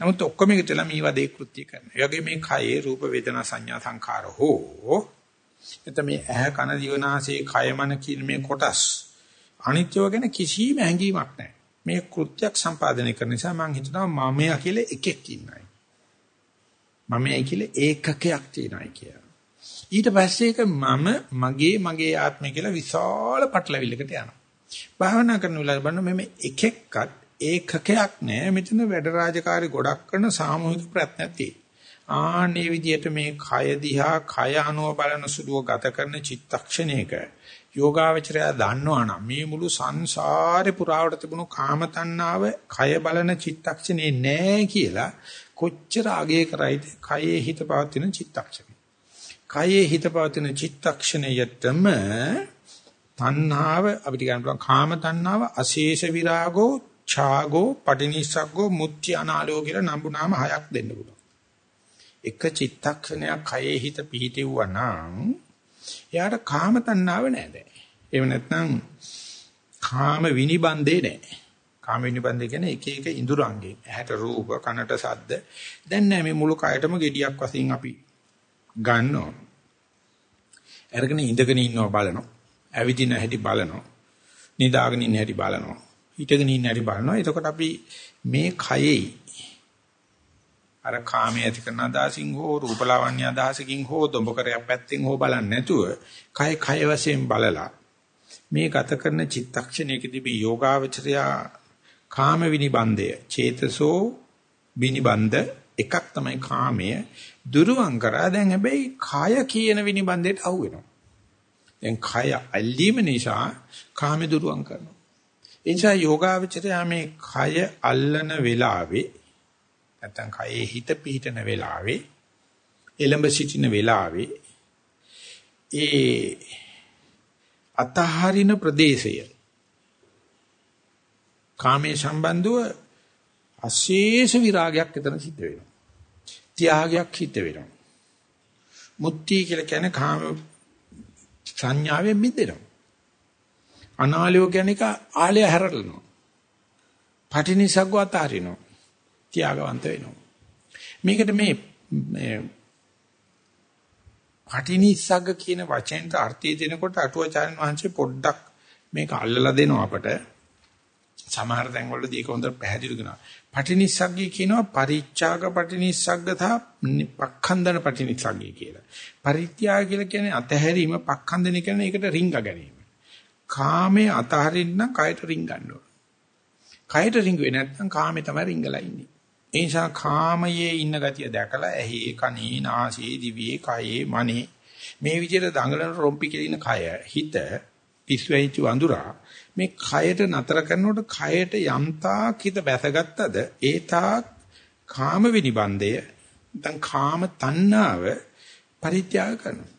නමුත් ඔක්කොම එකටලා මේ වදේ කෘත්‍ය කරනවා. ඒ වගේ මේ කයේ රූප වේදනා සංඥා සංඛාර හෝ එතම මේ ඇහ කන දිවනාසය කය මන කියන මේ කොටස් අනිත්‍යව ගැන කිසිම හැඟීමක් නැහැ. මේ කෘත්‍යයක් සම්පාදනය කරන නිසා මම හිතනවා මමයා කියලා එකෙක් ඉන්නයි. මමයි කියලා ඒකකයක් තියෙනයි කියලා. ඊට පස්සේ ඒක මම මගේ මගේ ආත්මය කියලා විශාල පටලවිල්ලකට යනවා. භාවනා කරන වෙලාවට බලන්න මෙමෙ එකෙක්වත් ඒකකයක් නෑ මෙතන වැඩ රාජකාරි ගොඩක් කරන සාමූහික ප්‍රඥාවක් තියෙනවා ආන්නේ විදිහට මේ කය දිහා කය අනුව බලන සුදුව ගත කරන චිත්තක්ෂණයක යෝගාවචරය දන්නවනම් මේ මුළු සංසාරේ පුරාවට තිබුණු කාම තණ්හාව කය බලන චිත්තක්ෂණේ නෑ කියලා කොච්චර අගය කරයිද කයේ හිත පවතින චිත්තක්ෂණය කයේ හිත පවතින චිත්තක්ෂණයටම තණ්හාව අපිට කියන්න පුළුවන් කාම තණ්හාව අශේෂ විරාගෝ ඡාගෝ පටිනිස්සග්ගෝ මුත්‍ති අනාලෝ කියලා නම්බු නාම හයක් දෙන්න පුළුවන්. එක චිත්තක්ෂණයක් කයේ හිත පිහිටෙවුවා නම් එයාට කාම තණ්හාව නැහැ දැන්. එහෙම නැත්නම් කාම විනිබන්දේ නැහැ. කාම විනිබන්දේ කියන්නේ එක එක ඉඳුරංගෙන් ඇහැට රූප කනට ශබ්ද දැන් නැහැ මේ මුළු කයටම gediyak වශයෙන් අපි ගන්නවා. අරගෙන ඉඳගෙන ඉන්නවා බලනවා. ඇවිදින හැටි බලනවා. නිදාගෙන ඉන්න හැටි බලනවා. හිටගෙන ඉන්න හැටි බලනවා. එතකොට අපි මේ කයෙයි අර කාමයේ ඇති කරන අදහසින් හෝ රූපලාවන්‍ය අදහසකින් හෝ දොඹකරයක් පැත්තෙන් හෝ බලන්නේ නැතුව කය කය වශයෙන් බලලා මේ ගත කරන චිත්තක්ෂණයකදී මේ යෝගාවචරයා කාම විනිබන්දය චේතසෝ විනිබන්ද එකක් තමයි කාමය. දුරුවන් කරා දැන් හැබැයි කාය කියන විනිබන්දයට අහු වෙනවා. දැන් කය අල්ලීම නිසා කාම දුරුවන් කරනවා. ඒ නිසා යෝගාවචරය මේ කය අල්ලන වෙලාවේ නැත්තම් කයේ හිත පිහිටන වෙලාවේ එළඹ සිටින වෙලාවේ ඒ අතහරින ප්‍රදේශය කාමයේ සම්බන්ධව අශේෂ විරාගයක් එතන සිද්ධ වෙනවා. ත්‍යාගයක් හිත වෙනවා. මුත්‍ති කියලා කියන්නේ කාම සංඥාවෙන් මිදෙනවා. අනාලයෝ කියන එක ආලය හැරලනවා. පටිනිසග්ගව අතාරිනවා. ත්‍යාගවන්ත වෙනවා. මේකට මේ මේ පටිනිසග්ග කියන වචෙන්ට අර්ථය දෙනකොට අටුවාචාර්යන් වහන්සේ පොඩ්ඩක් මේක අල්ලලා දෙනවා අපට. සමහර තැන්වලදී ඒක හොඳට පැහැදිලි කරනවා. පටිනිස්සග්ගය කියනවා පරිත්‍යාග පටිනිස්සග්ග සහ පක්ඛන්දන පටිනිස්සග්ගය කියලා. පරිත්‍යාග කියලා කියන්නේ අතහැරීම, පක්ඛන්දන කියන්නේ ඒකට රිංග ගැනීම. කාමයේ අතහරින්න කයට රිං ගන්න ඕන. කයට රිංගුවේ නැත්නම් කාමේ තමයි රිංගලා ඉන්නේ. ඒ නිසා කාමයේ ඉන්න ගතිය දැකලා ඇහි කනේ නාසයේ දිවේ කයේ මනේ මේ විදිහට දඟලන රොම්පි කියන කය හිත පිස්සුයිචු අඳුරා මේ කයට නතර කරනකොට කයට යම්තාක් හිත බැසගත්තද ඒ තාක් කාම විනිබන්දය නැත්නම් කාම තණ්හාව පරිත්‍යාග කරනවා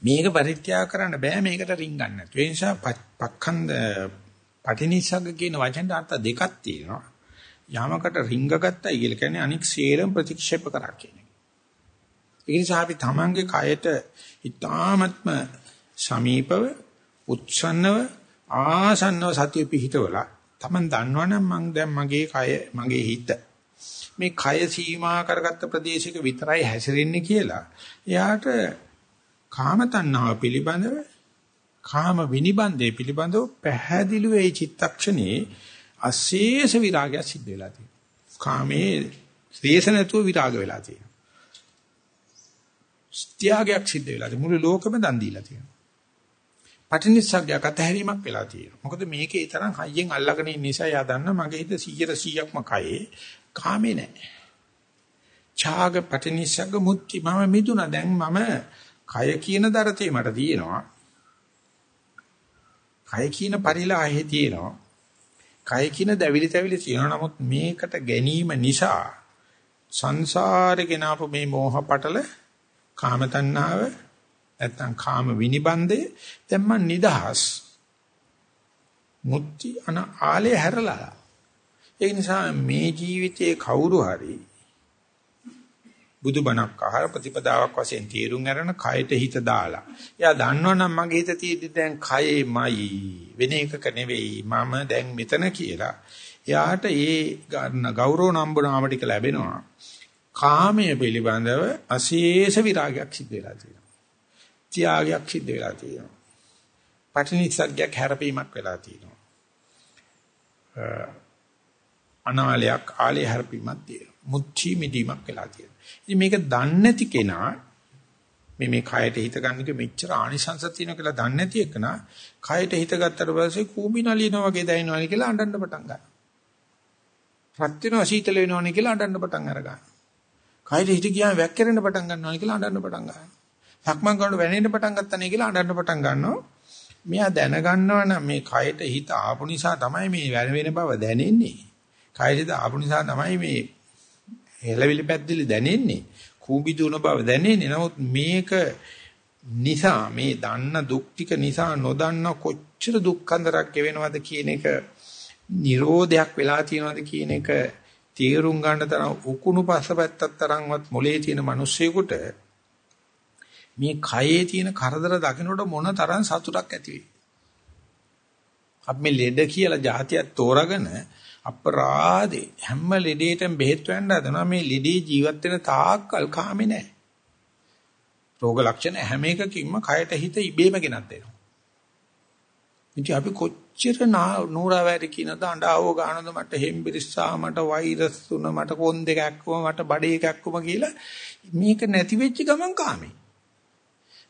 මේක පරිත්‍යාග කරන්න බෑ මේකට රින් ගන්න නැතු. ඒ නිසා පක්ඛන්ද පටිනිසග්ග කියන වචෙන්ට අර්ථ දෙකක් තියෙනවා. යමකට රිංග ගත්තයි කියලා කියන්නේ අනික් සේරම ප්‍රතික්ෂේප කරා කියන එක. ඒ නිසා අපි තමන්ගේ කයට ඊ타ත්ම සමීපව උත්සන්නව ආසන්නව සතිය පිහිටවලා තමන් දන්නවනම් මං දැන් මගේ කය මගේ හිත මේ කය සීමා කරගත්ත ප්‍රදේශයක විතරයි හැසිරෙන්නේ කියලා එයාට කාම තණ්හාව පිළිබඳව කාම විනිබන්දේ පිළිබඳව පැහැදිලිව ඒ චිත්තක්ෂණේ අශේෂ විරාගය සිද්ධ වෙලා තියෙනවා. කාමයේ ශ්‍රේෂ නැතුව විරාග වෙලා තියෙනවා. ත්‍යාගයක් සිද්ධ වෙලා තියෙනවා. මුළු ලෝකෙම දන් දීලා තියෙනවා. පටිනිස්සග්ගයක් අතහැරීමක් වෙලා තියෙනවා. මොකද මේකේ තරම් හයියෙන් අල්ලගෙන ඉන්න නිසා යා දන්න මගේ හිත 100%ක්ම කයේ කාමේ නැහැ. ඡාග පටිනිස්සග්ග මුත්‍ති මම මිදුණා දැන් මම කය කියන දරතේ මට තියෙනවා. කය කියන පරිලාහේ තියෙනවා. කය කියන දැවිලි තැවිලි තියෙනවා. නමුත් මේකට ගැනීම නිසා සංසාරේ ගෙනාපු මේ මෝහ පටල කාම තණ්හාව නැත්තම් කාම විනිබන්දේ දැන් මං නිදහස් මුත්‍ති අන ආලේ හැරලා ඒ නිසා මේ ජීවිතයේ කවුරු හරි බුදුබණක් අහලා ප්‍රතිපදාවක් වශයෙන් තීරුම් අරගෙන කයට හිත දාලා. එයා දන්නවනම් මගේ හිත තියෙද්දි දැන් කයේමයි වෙන එකක නෙවෙයි මම දැන් මෙතන කියලා. එයාට ඒ ගන්න ගෞරව නම්බුනාම ටික ලැබෙනවා. කාමයේ පිළිබඳව අශේෂ විරාගයක් සිද්ධ වෙලා තියෙනවා. ත්‍යාගයක් සිද්ධ වෙලා තියෙනවා. පටිනිස්සග්ගයක් හැරපීමක් වෙලා තියෙනවා. අනාලයක් ආලේ හැරපීමක් තියෙනවා. මුච්චි මිදීමක් වෙලා තියෙනවා. ඉතින් මේක දන්නේ නැති කෙනා මේ මේ කයට හිත ගන්න එක මෙච්චර ආනිසංස තියෙනවා කියලා දන්නේ නැති එකනා කයට හිත ගත්තට පස්සේ කූඹි නලියනවා වගේ දැනෙනවා කියලා අඬන්න පටන් ගන්නවා. රත් වෙනවා සීතල වෙනවනේ කියලා අඬන්න පටන් අරගන්නවා. කයට හිත ගියාම වැක්කිරෙන්න පටන් ගන්නවා කියලා අඬන්න පටන් ගන්නවා. සක්මන් කරනකොට වැනෙන්න පටන් ගත්තා කියලා අඬන්න පටන් ගන්නවා. මෙයා දැනගන්නවා නම් මේ කයට හිත ආපු නිසා තමයි මේ වෙන බව දැනෙන්නේ. කයට හිත ආපු නිසා තමයි මේ හෙලවිලි පැද්දිලි දැනෙන්නේ. කූඹි දුන බව දැනෙන්නේ. නමුත් මේක නිසා මේ දන්න දුක් ටික නිසා නොදන්න කොච්චර දුක්ඛන්දරක් වෙනවද කියන එක නිරෝධයක් වෙලා තියෙනවද කියන එක තීරුම් ගන්න තරම් උකුණු පස්සපැත්තක් තරම්වත් මොලේ තියෙන මිනිස්සෙකුට මේ කයේ තියෙන කරදර දකින්නට මොන තරම් සතුටක් ඇති වෙයි. අපි මේ ලෙඩ කියලා જાතියක් තෝරාගෙන අපරාධේ හැම ලෙඩේටම බෙහෙත් වෙන්න හදනවා මේ ලෙඩේ ජීවත් වෙන තාක්කල් කාමේ නැහැ. රෝග ලක්ෂණ හැම එකකින්ම කයට හිත ඉබේම ගෙනත් දෙනවා. ඉතින් අපි කොච්චර නూరుවැරි කියනද අඬාව ගන්නද මට හෙම්බිරිස්සා මට වෛරස් තුන මට කොන් දෙකක් මට බඩේ එකක් කියලා මේක නැති වෙච්ච ගමන් කාමේ.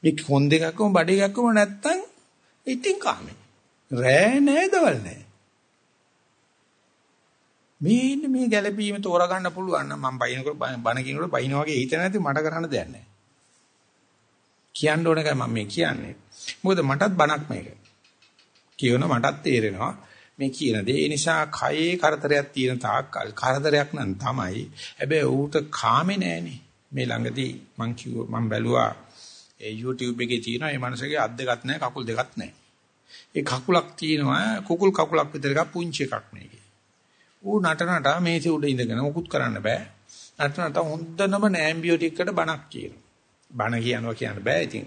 මේ කොන් දෙකක්ම බඩේ එකක්ම නැත්තම් ඉතින් කාමේ. රෑ නෑ දවල් නෑ. මේ ඉන්නේ මේ ගැළපීම තෝරගන්න පුළුවන් නම් මම බයිනකොට බන කියනකොට බයින වගේ හිත නැති මට කරන්න දෙයක් නැහැ. කියන්න ඕන එකයි මම මේ කියන්නේ. මොකද මටත් බනක් මේක. කියවන මටත් තේරෙනවා මේ කියන දේ. ඒ නිසා කයේ කරදරයක් තියෙන තාක්කල් කරදරයක් නම් තමයි. හැබැයි ඌට කාමේ නෑනේ. මේ ළඟදී මං කිව්වා මං බැලුවා ඒ YouTube එකේ තියෙන මේ මනසගේ අත් දෙකක් නැහැ කකුල් දෙකක් නැහැ. ඒ කකුලක් තියෙනවා කුකුල් කකුලක් විතර එකක් පුංචි එකක් මේකේ. ඌ නටනට මේසෙ උඩ ඉඳගෙන මොකුත් කරන්න බෑ. නටනට හොඳනම නෑම්බියොටික් එකට බණක් කියනවා. බණ කියනවා කියන්න බෑ ඉතින්.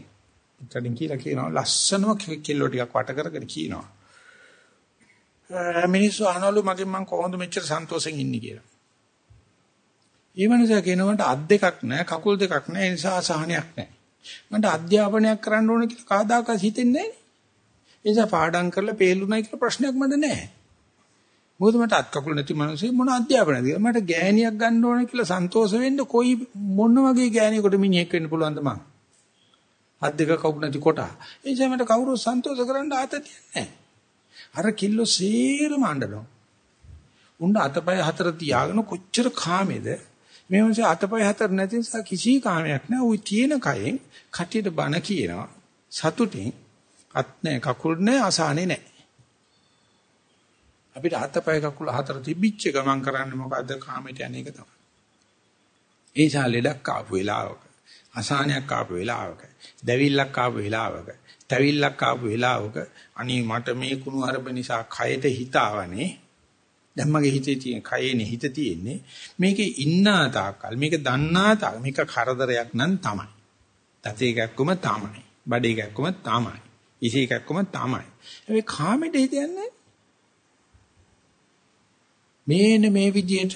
ඉතින් කියලා කියනවා ලස්සනම කිල්ලෝ ටිකක් වට කරගෙන කියනවා. මිනිස්සු අහනවලු මගෙන් මං කොහොමද මෙච්චර සන්තෝෂෙන් ඉන්නේ කියලා. ඊමණසා කියනවට අත් දෙකක් නැහැ කකුල් දෙකක් නැහැ ඒ නිසා අසහනයක් නැහැ. මන්ට අධ්‍යාපනයක් කරන්න ඕන කියලා කාදාකස් හිතෙන්නේ නැහැ. ඒ නිසා පාඩම් කරලා පේලුණයි කියලා ප්‍රශ්නයක් මට නැහැ. මොකද මට අත් කකුල නැති මිනිස්සු මොන අධ්‍යාපනයද මට ගෑණියක් ගන්න ඕන කියලා සන්තෝෂ වෙන්න කොයි මොන වගේ ගෑණියෙකුට මිනිහෙක් වෙන්න පුළුවන්ද මං? අත් දෙක කවුරු නැති කොට. ඒ නිසා මට කවුරු සන්තෝෂ කරන්න ආතතියක් නැහැ. අර කිල්ලෝ සීරම අඬනවා. උණ්ඩ අතපය හතර තියාගෙන කොච්චර කාමේද මේ මොකද අතපය හතර නැති නිසා කිසි කාමයක් නැහැ. උයි තියෙන කයෙන් කටියට බන කියනවා. සතුටින් අත් නැහැ කකුල් නැහැ අසහනේ නැහැ. අපිට අතපය කකුල හතර තිබිච්ච ගමන් කරන්නේ මොකද්ද කාමයට යන එක තමයි. ඒ නිසා ලෙඩක් ආපු වෙලාවක, අසහනයක් ආපු වෙලාවක, දැවිල්ලක් ආපු වෙලාවක, තැවිල්ලක් ආපු වෙලාවක අනී මට මේ කුණු හරප නිසා කයට හිතාවනේ දැන් මගේ හිතේ තියෙන කයේනේ හිත තියෙන්නේ. මේකේ ඉන්නා තාක්කල් මේක දන්නා තාක් මේක කරදරයක් නම් තමයි. තතේ එකක්කම තමයි. බඩේ එකක්කම තමයි. ඉසි එකක්කම තමයි. ඒ කාමෙට හිත යන්නේ මේන මේ විදිහට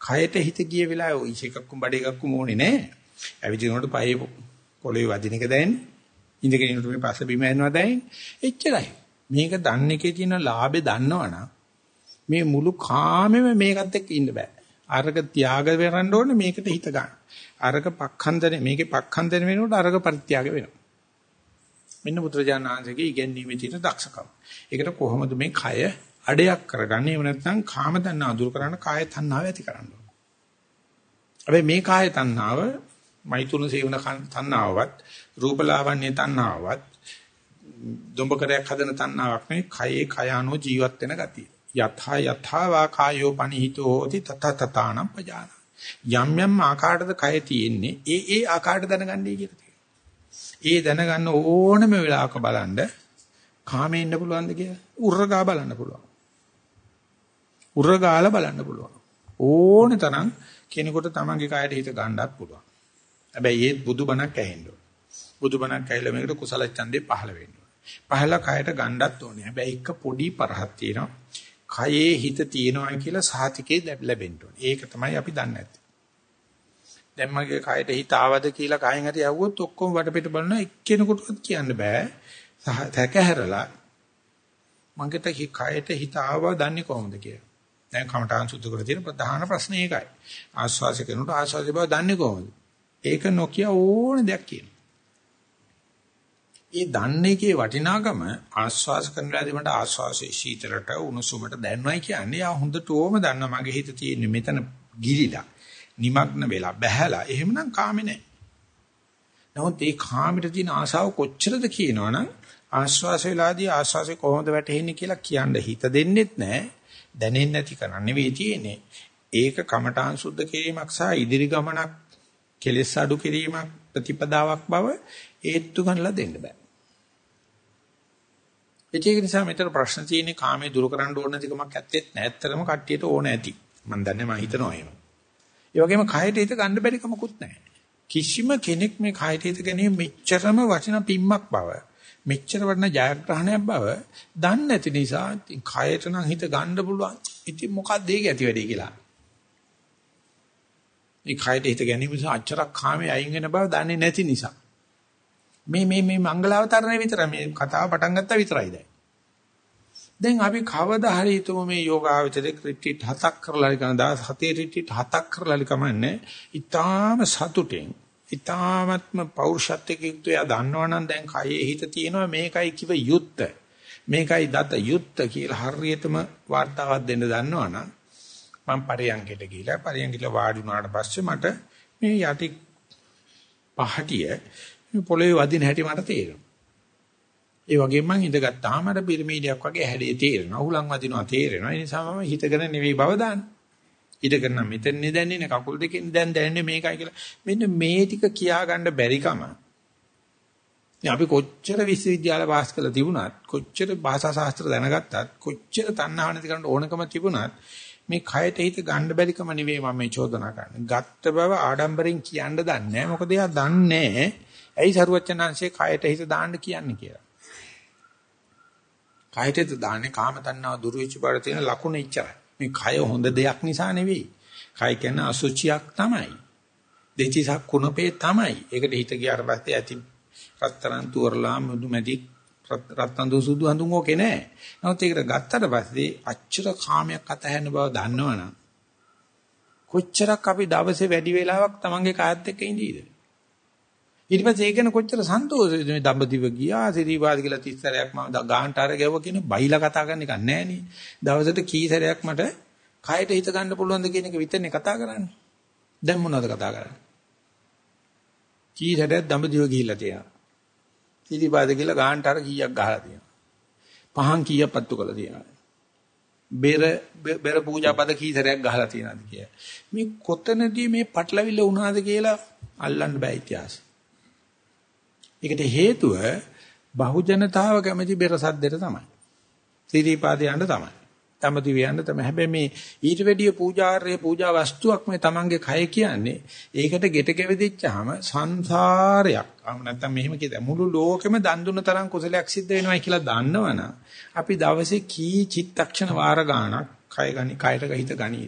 කයට හිත ගිය වෙලාවේ ඉසි එකක්කම බඩේ එකක්කම ඕනේ නැහැ. ඇවිදිනකොට පහේ පොළවේ වදින එක දැනෙන්නේ. ඉඳගෙන ඉන්නකොට මේ පස්ස බිම යනවා දැනෙන්නේ. එච්චරයි. මේක දන්න එකේ තියෙන ලාභේ දන්නවනම් මේ මුළු කාමෙම මේකත් එක්ක ඉන්න බෑ. අරක ත්‍යාග වෙරන්න ඕනේ මේකට හිත ගන්න. අරක පක්ඛන්දනේ මේකේ පක්ඛන්දන වෙනකොට අරක පරිත්‍යාග වෙනවා. මෙන්න බුදුරජාණන් වහන්සේගේ ඉගැන්වීමේ තියෙන දක්ෂකම. ඒකට කොහොමද මේ කය අඩයක් කරගන්නේ? එහෙම නැත්නම් කාම තණ්හා අඳුර කරන්න කාය තණ්හාව ඇති කරන්න ඕනේ. හැබැයි මේ කාය තණ්හාව මෛතුන සේවන තණ්හාවවත් රූපලාවන්‍ය තණ්හාවවත් දොඹකරයක් හදන තණ්හාවක් නෙවෙයි කයේ කයානෝ ජීවත් වෙන ගතිය. යථා යථා වා කායෝ පනිහිතෝ hoti තත තතානම් පජාන. යම් යම් ආකාරයකද කය තියෙන්නේ ඒ ඒ ආකාරයට දැනගන්නයි කියලා තියෙනවා. ඒ දැනගන්න ඕනම වෙලාවක බලන්න කාමේ ඉන්න පුළුවන්ද කියලා උර්රගා බලන්න පුළුවන්. උර්රගාලා බලන්න පුළුවන්. ඕනේ තරම් කෙනෙකුට තමන්ගේ කයට හිත ගන්නත් පුළුවන්. හැබැයි ඒ බුදුබණක් ඇහෙන්න ඕන. බුදුබණක් ඇහිලා මේකට කුසල ඡන්දේ පහළ වෙන්න ඕන. පහළ කයට ගන්නත් ඕනේ. හැබැයි එක පොඩි පරහක් තියෙනවා. කයේ හිත තියෙනවා කියලා සාතිකේ ලැබෙන්න ඕනේ. ඒක තමයි අපි දන්නේ නැත්තේ. දැන් මගේ කයට හිත ආවද කියලා කයෙන් හරි ඇහුවොත් ඔක්කොම වටපිට බලන එක්කෙනෙකුටවත් කියන්න බෑ. තැකහැරලා මගේට කයට හිත ආවා දන්නේ කොහොමද කියලා. දැන් කමඨාන් සුද්ධ කර තියෙන ප්‍රධාන ප්‍රශ්නේ ඒකයි. ආස්වාසය කරනකොට ආස්වාසය බව දන්නේ කොහොමද? ඒක නොකිය ඕන දෙයක් කියනවා. ඒ දන්නේ එකේ වටිනාකම ආස්වාස කරන වෙලාවදී මට ආස්වාසයේ සීතලට උණුසුමට දැනනයි කියන්නේ ආ හොඳටම දන්නවා මගේ හිත තියෙන්නේ මෙතන ගිලිලා নিমগ্ন වෙලා බැහැලා එහෙමනම් කාමේ නැහැ. නමුත් ඒ කාමෙට තියෙන ආසාව කොච්චරද කියනවනම් ආස්වාස වෙලාදී ආස්වාසේ කොහොමද වැටෙන්නේ කියලා කියන්න හිත දෙන්නෙත් නැහැ. දැනෙන්නේ නැති කරන්නේ නෙවෙයි තියෙන්නේ. ඒක කමඨාන් සුද්ධ කිරීමක් සහ ඉදිරි ගමනක් කෙලෙස් අඩු කිරීමක් ප්‍රතිපදාවක් බව ඒත්තු ගන්නලා දෙන්න බෑ. ඒක නිසා මෙතන ප්‍රශ්න තියෙන්නේ කාමයේ දුරු කරන්න ඕන නැතිකමක් ඇත්තෙත් නෑ. ඇත්තටම කට්ටියට ඕන ඇති. මම දන්නේ මම හිතනවා එහෙම. ඒ වගේම කයට හිත ගන්න බැරි කමකුත් නෑ. කිසිම කෙනෙක් මේ කයට හිත ගැනීම මෙච්චරම වටින පිම්මක් බව මෙච්චර වටින ජයග්‍රහණයක් බව දන්නේ නැති නිසා කයට නම් හිත ගන්න පුළුවන්. ඉතින් මොකක්ද ඒක ඇති වෙන්නේ කියලා. මේ කයට හිත ගැනීම නිසා අච්චරක් කාමයේ අයින් වෙන බව දන්නේ නැති නිසා. මේ මේ මේ මංගලාවතරණය විතරයි මේ කතාව පටන් ගත්තා විතරයි දැන්. දැන් අපි කවදා හරි හිතමු මේ යෝගාවචරේ රිට්‍රීට් හතක් කරලා හරි කරන දවස් හතේ රිට්‍රීට් හතක් කරලා හරි කමන්නේ. ඊටාම සතුටෙන් ඊ타ත්ම පෞරුෂත්වයක යුක්ත එයා දන්නවනම් දැන් කයේ හිත තියෙනවා මේකයි කිව යුත්ත මේකයි දත යුත්ත කියලා හරියටම වார்த்தාවක් දෙන්න දන්නවනම් මම පරියංගෙට ගිහිලා පරියංගෙට වාඩි වුණාට පස්සේ මට මේ යටි පහටිය පොළවේ වදින හැටි මට තේරෙනවා ඒ වගේම මං ඉඳගත්තාම අර පිරමීඩයක් වගේ හැඩේ තේරෙනවා. උලන් වදිනවා තේරෙනවා. ඒ නිසා මම හිතගෙන නෙවෙයි බව දාන්නේ. ඉඳගෙන නම් මෙතන දැනෙන්නේ කකුල් දෙකෙන් දැන් දැනෙන්නේ මේකයි කියලා. මෙන්න මේ ටික කියාගන්න බැරිකම. අපි කොච්චර විශ්වවිද්‍යාල පාස් කරලා තිබුණත් කොච්චර භාෂා ශාස්ත්‍ර දැනගත්තත් කොච්චර තණ්හාව නැති කරන්න ඕනකම තිබුණත් මේ කයට හිත ගන්න බැරිකම නෙවෙයි මම මේ චෝදනා කරන්නේ. ගත්ත බව ආඩම්බරෙන් කියන්න දන්නේ නැහැ. මොකද එයා දන්නේ ඇයි සරුවචනාංශයේ කයට හිත දාන්න කියන්නේ කියලා. කයට හිත දාන්නේ කාම තණ්හාව දුරු වෙච්ච බාර තියෙන ලකුණ ඉච්චරයි. මේ කය හොඳ දෙයක් නිසා නෙවෙයි. කය කියන්නේ අසුචියක් තමයි. දෙචිසක් කුණපේ තමයි. ඒකට හිත ගියාට පස්සේ ඇති රත්තරන් තුවරලා මුදු මැදි රත්තරන් දුසුදු හඳුන් ඕකේ නෑ. නමුත් ඒකට ගත්තට පස්සේ අච්චර කාමයක් අතහැරන බව දන්නවනම් කොච්චරක් අපි දවසේ වැඩි වෙලාවක් Tamange කායත් එක්ක ඉඳීද? ඊට පස්සේ ඒක ගැන කොච්චර සන්තෝෂද මේ දඹදිව ගියා සිරිවාද කියලා 30 සැරයක් මම ගාහන්ට අර ගැවුවා කියන බයිලා කතා කරන එක නෑනේ. දවසට කී සැරයක් මට කයට හිත ගන්න පුළුවන්ද කියන එක විතරනේ කතා කරන්නේ. දැන් මොනවද කතා කරන්නේ? කී සැරයක් දඹදිව ගිහිල්ලා තියෙනවා. සිරිවාද කියලා ගාහන්ට අර කීයක් ගහලා තියෙනවා. පහන් කීයක් පත්තු කරලා තියෙනවා. බෙර බෙර පූජා පද කී සැරයක් ගහලා තියෙනවද කියලා. මේ කොතනදී මේ පටලවිල්ල වුණාද කියලා අල්ලන්න බෑ ඉතිහාසය. ඒකට හේතුව බහුජනතාව කැමති බෙර සද්දෙට තමයි. සීරීපාදේ යන්න තමයි. දඹදිව යන්න තමයි. හැබැයි මේ ඊට වැඩිය පූජාර්ය පූජා වස්තුවක් මේ Tamange කය කියන්නේ. ඒකට ගෙට ගෙවෙදිච්චාම සංසාරයක්. ආම නැත්තම් මෙහෙම කියද මුළු ලෝකෙම දන් දුන්න තරම් කුසලයක් සිද්ධ වෙනවා කියලා දන්නවනම් අපි දවසේ කී චිත්තක්ෂණ වාර ගාණක් කය ගනි කයට හිත ගනි.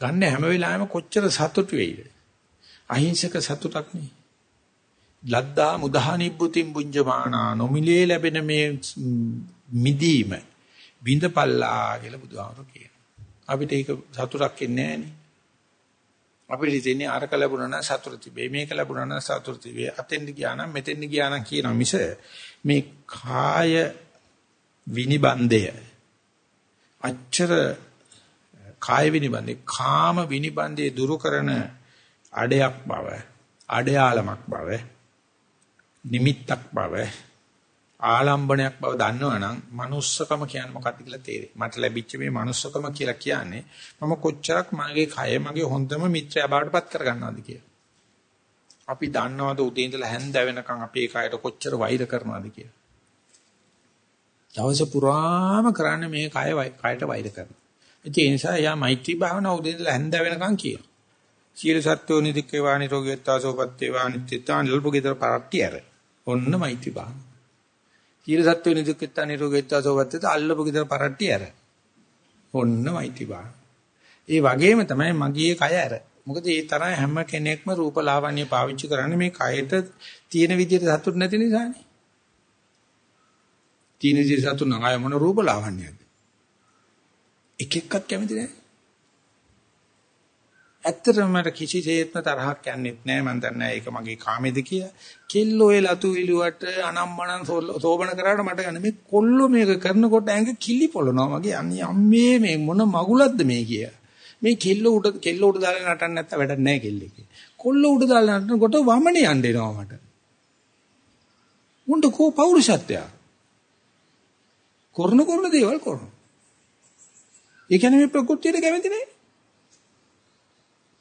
ගන්න හැම වෙලාවෙම කොච්චර සතුටු වෙයිද? අහිංසක සතුටක් නේ. ලද්දා මුදා නිබ්බුතින් බුඤ්ජමානා නොමිලේ ලැබෙන මේ මිදීම විඳපල්ලා කියලා බුදුහාමුදුරු කියනවා. අපිට ඒක සතුටක් එන්නේ නැහනේ. අපිට ඉතින්නේ අරක ලැබුණා නම් සතුට තිබේ. මේක ලැබුණා නම් සතුට තිබේ. අතෙන්ද ගියා නම් මෙතෙන්ද ගියා නම් කියනවා මිස මේ කාය විනිබන්දය අච්චර කාය විනිබන්දේ කාම විනිබන්දේ දුරු කරන අඩයක් බව අඩයාලමක් බව නිමිත්තක් බව ආලම්බණයක් බව දන්නවනම් manussකම කියන්නේ මොකක්ද කියලා තේරෙයි. මට ලැබිච්ච මේ manussකම කියලා කියන්නේ මම කොච්චරක් මගේ කය මගේ හොඳම මිත්‍රයා බවටපත් කරගන්නවද කියලා. අපි දන්නවද උදේ ඉඳලා හැන්ද වෙනකන් අපේ කයට කොච්චර වෛර කරනවද කියලා. දවස පුරාම කරන්නේ මේ කය කයට වෛර කරනවා. ඒ නිසා යා මෛත්‍රී භාවනාව උදේ ඉඳලා හැන්ද වෙනකන් කියනවා. සීල සත්‍යෝ නිදික්කේ වානි රෝගීත්වාසෝපත්තේ වානිත්‍ත්‍යා නිල්පුගිතර පරට්ටි ඇර. ඔන්න මෛත්‍රී භාවනාව. සීල සත්‍ය නිදුක්කත්තා නිරෝගීත්වා සෝවත්තේ අල්ලපු ගෙදර පරට්ටි ඇර. ඔන්න මෛත්‍රී බා. ඒ වගේම තමයි මගේ කය ඇර. මොකද ඒ තරම් හැම කෙනෙක්ම රූප ලාවන්‍ය පාවිච්චි කරන්නේ මේ කයට තියෙන විදිහට සතුට නැති නිසානේ. තියෙන විදිහට සතුට නම් ආය මොන රූප ලාවන්‍යද? එක එක්කත් කැමති නැහැ. ඇත්තටම මට කිසිසේත්ම තරහක් යන්නේත් නැහැ මම දන්නේ ඒක මගේ කාමෙද කියලා. කෙල්ලෝ ඒ ලතු විලුවට අනම්මනම් සෝබන කරාට මට ගන්න මේ කොල්ලෝ මේක කරනකොට ඇඟ කිලි පොළනවා මගේ අම්මේ අම්මේ මේ මොන මගුලක්ද මේ කිය. මේ කෙල්ලෝ උඩ කෙල්ලෝ උඩ දාලා නටන්න නැත්නම් වැඩක් නැහැ කෙල්ලෙක්. කොල්ලෝ උඩ දාලා නටනකොට වමනේ යන්න එනවා මට. උන්ට කෝ පෞරුෂත්වය. කරන කරන දේවල් කරනවා. ඒ කියන්නේ මේ ප්‍රകൃතියට කැමති නැහැ.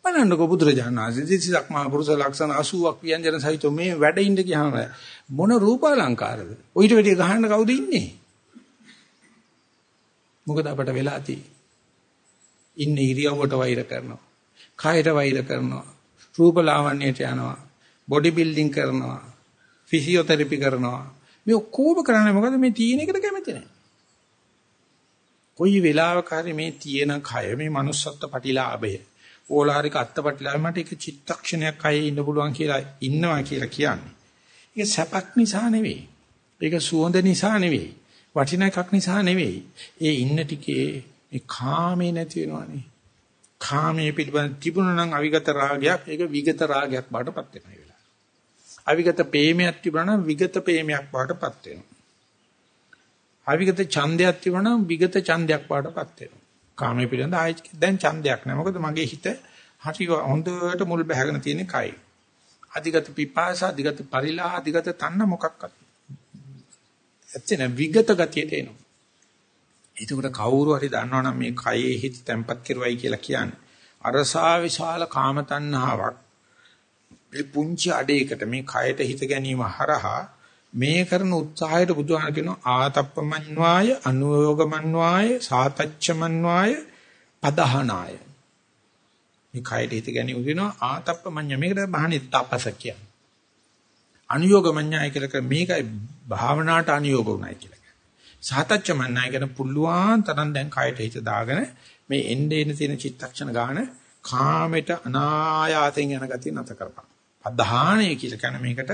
බලන්නකො බුදුරජාණන් වහන්සේ දෙසිසක් මහ පුරුෂ ලක්ෂණ 80ක් ව්‍යංජන සහිත මේ වැඩ ඉන්න ගියාම මොන රූපාලංකාරද? ඔయిత වෙඩිය ගහන්න කවුද ඉන්නේ? මොකද අපට වෙලා තියෙන්නේ? ඉන්නේ ඉරියව්වට වෛර කරනවා. කායට වෛර කරනවා. රූප ලාවන්‍යයට යනවා. බොඩි බිල්ඩින් කරනවා. ෆිසියෝതെරපි කරනවා. මේ ඔක්කොම කරන්නේ මොකද මේ තියෙන එකට කැමති නැහැ. කොයි වෙලාවක හරි මේ තියෙන කය මේ manussත්ත්ව ප්‍රතිලාභය ඕලාරික අත්පටිලා මට ඒක චිත්තක්ෂණයක් අයේ ඉන්න පුළුවන් කියලා ඉන්නවා කියලා කියන්නේ. ඒක සැපක් නිසා නෙවෙයි. ඒක සුවඳ නිසා නෙවෙයි. වටින එකක් නිසා නෙවෙයි. ඒ ඉන්න ටිකේ මේ කාමේ නැති වෙනවනේ. කාමයේ පිළිබඳ තිබුණා නම් අවිගත රාගයක් ඒක විගත රාගයක් බාටපත් වෙනවා ඒ වෙලාව. අවිගත ප්‍රේමයක් තිබුණා නම් විගත ප්‍රේමයක් බාටපත් වෙනවා. අවිගත ඡන්දයක් තිබුණා නම් විගත ඡන්දයක් බාටපත් වෙනවා. කාමයේ පිළිබඳ ආයි දැන් ඡන්දයක් නැහැ. මොකද මගේ හිත හරි හොඳට මුල් බැහැගෙන තියෙන කයි. අධිගත පිපාස, අධිගත පරිලා, අධිගත තන්න මොකක්වත්. එතන විගත ගතියට එනවා. ඒකට කවුරු හරි දන්නවනම් මේ කයේ හිත තැම්පත් කරුවයි කියලා කියන්නේ. අරසා විශාල කාම තණ්හාවක් මේ පුංචි අඩේකට මේ කයට හිත ගැනීම හරහා මේ කරන උත්සාහයට බුදුහාම කියනවා ආතප්පමන්්වාය අනුയോഗමන්්වාය සාතච්චමන්්වාය පදහනාය. මේ කයට හිත ගැනීම කියනවා ආතප්පමඤ්ඤ. මේකට බහනේ තපස කියන්නේ. අනුയോഗමඤ්ඤය කියලා මේකයි භාවනාවට අනුയോഗ උනායි කියලා කියන්නේ. සාතච්චමන්්ණය කියන පුළුවන් තරම් දැන් කයට හිත දාගෙන මේ එන්නේ එන තියෙන චිත්තක්ෂණ ගාන කාමයට අනායාසයෙන් යන ගතිය නැත කරපන්. පදහානය කියලා කියන්නේ මේකට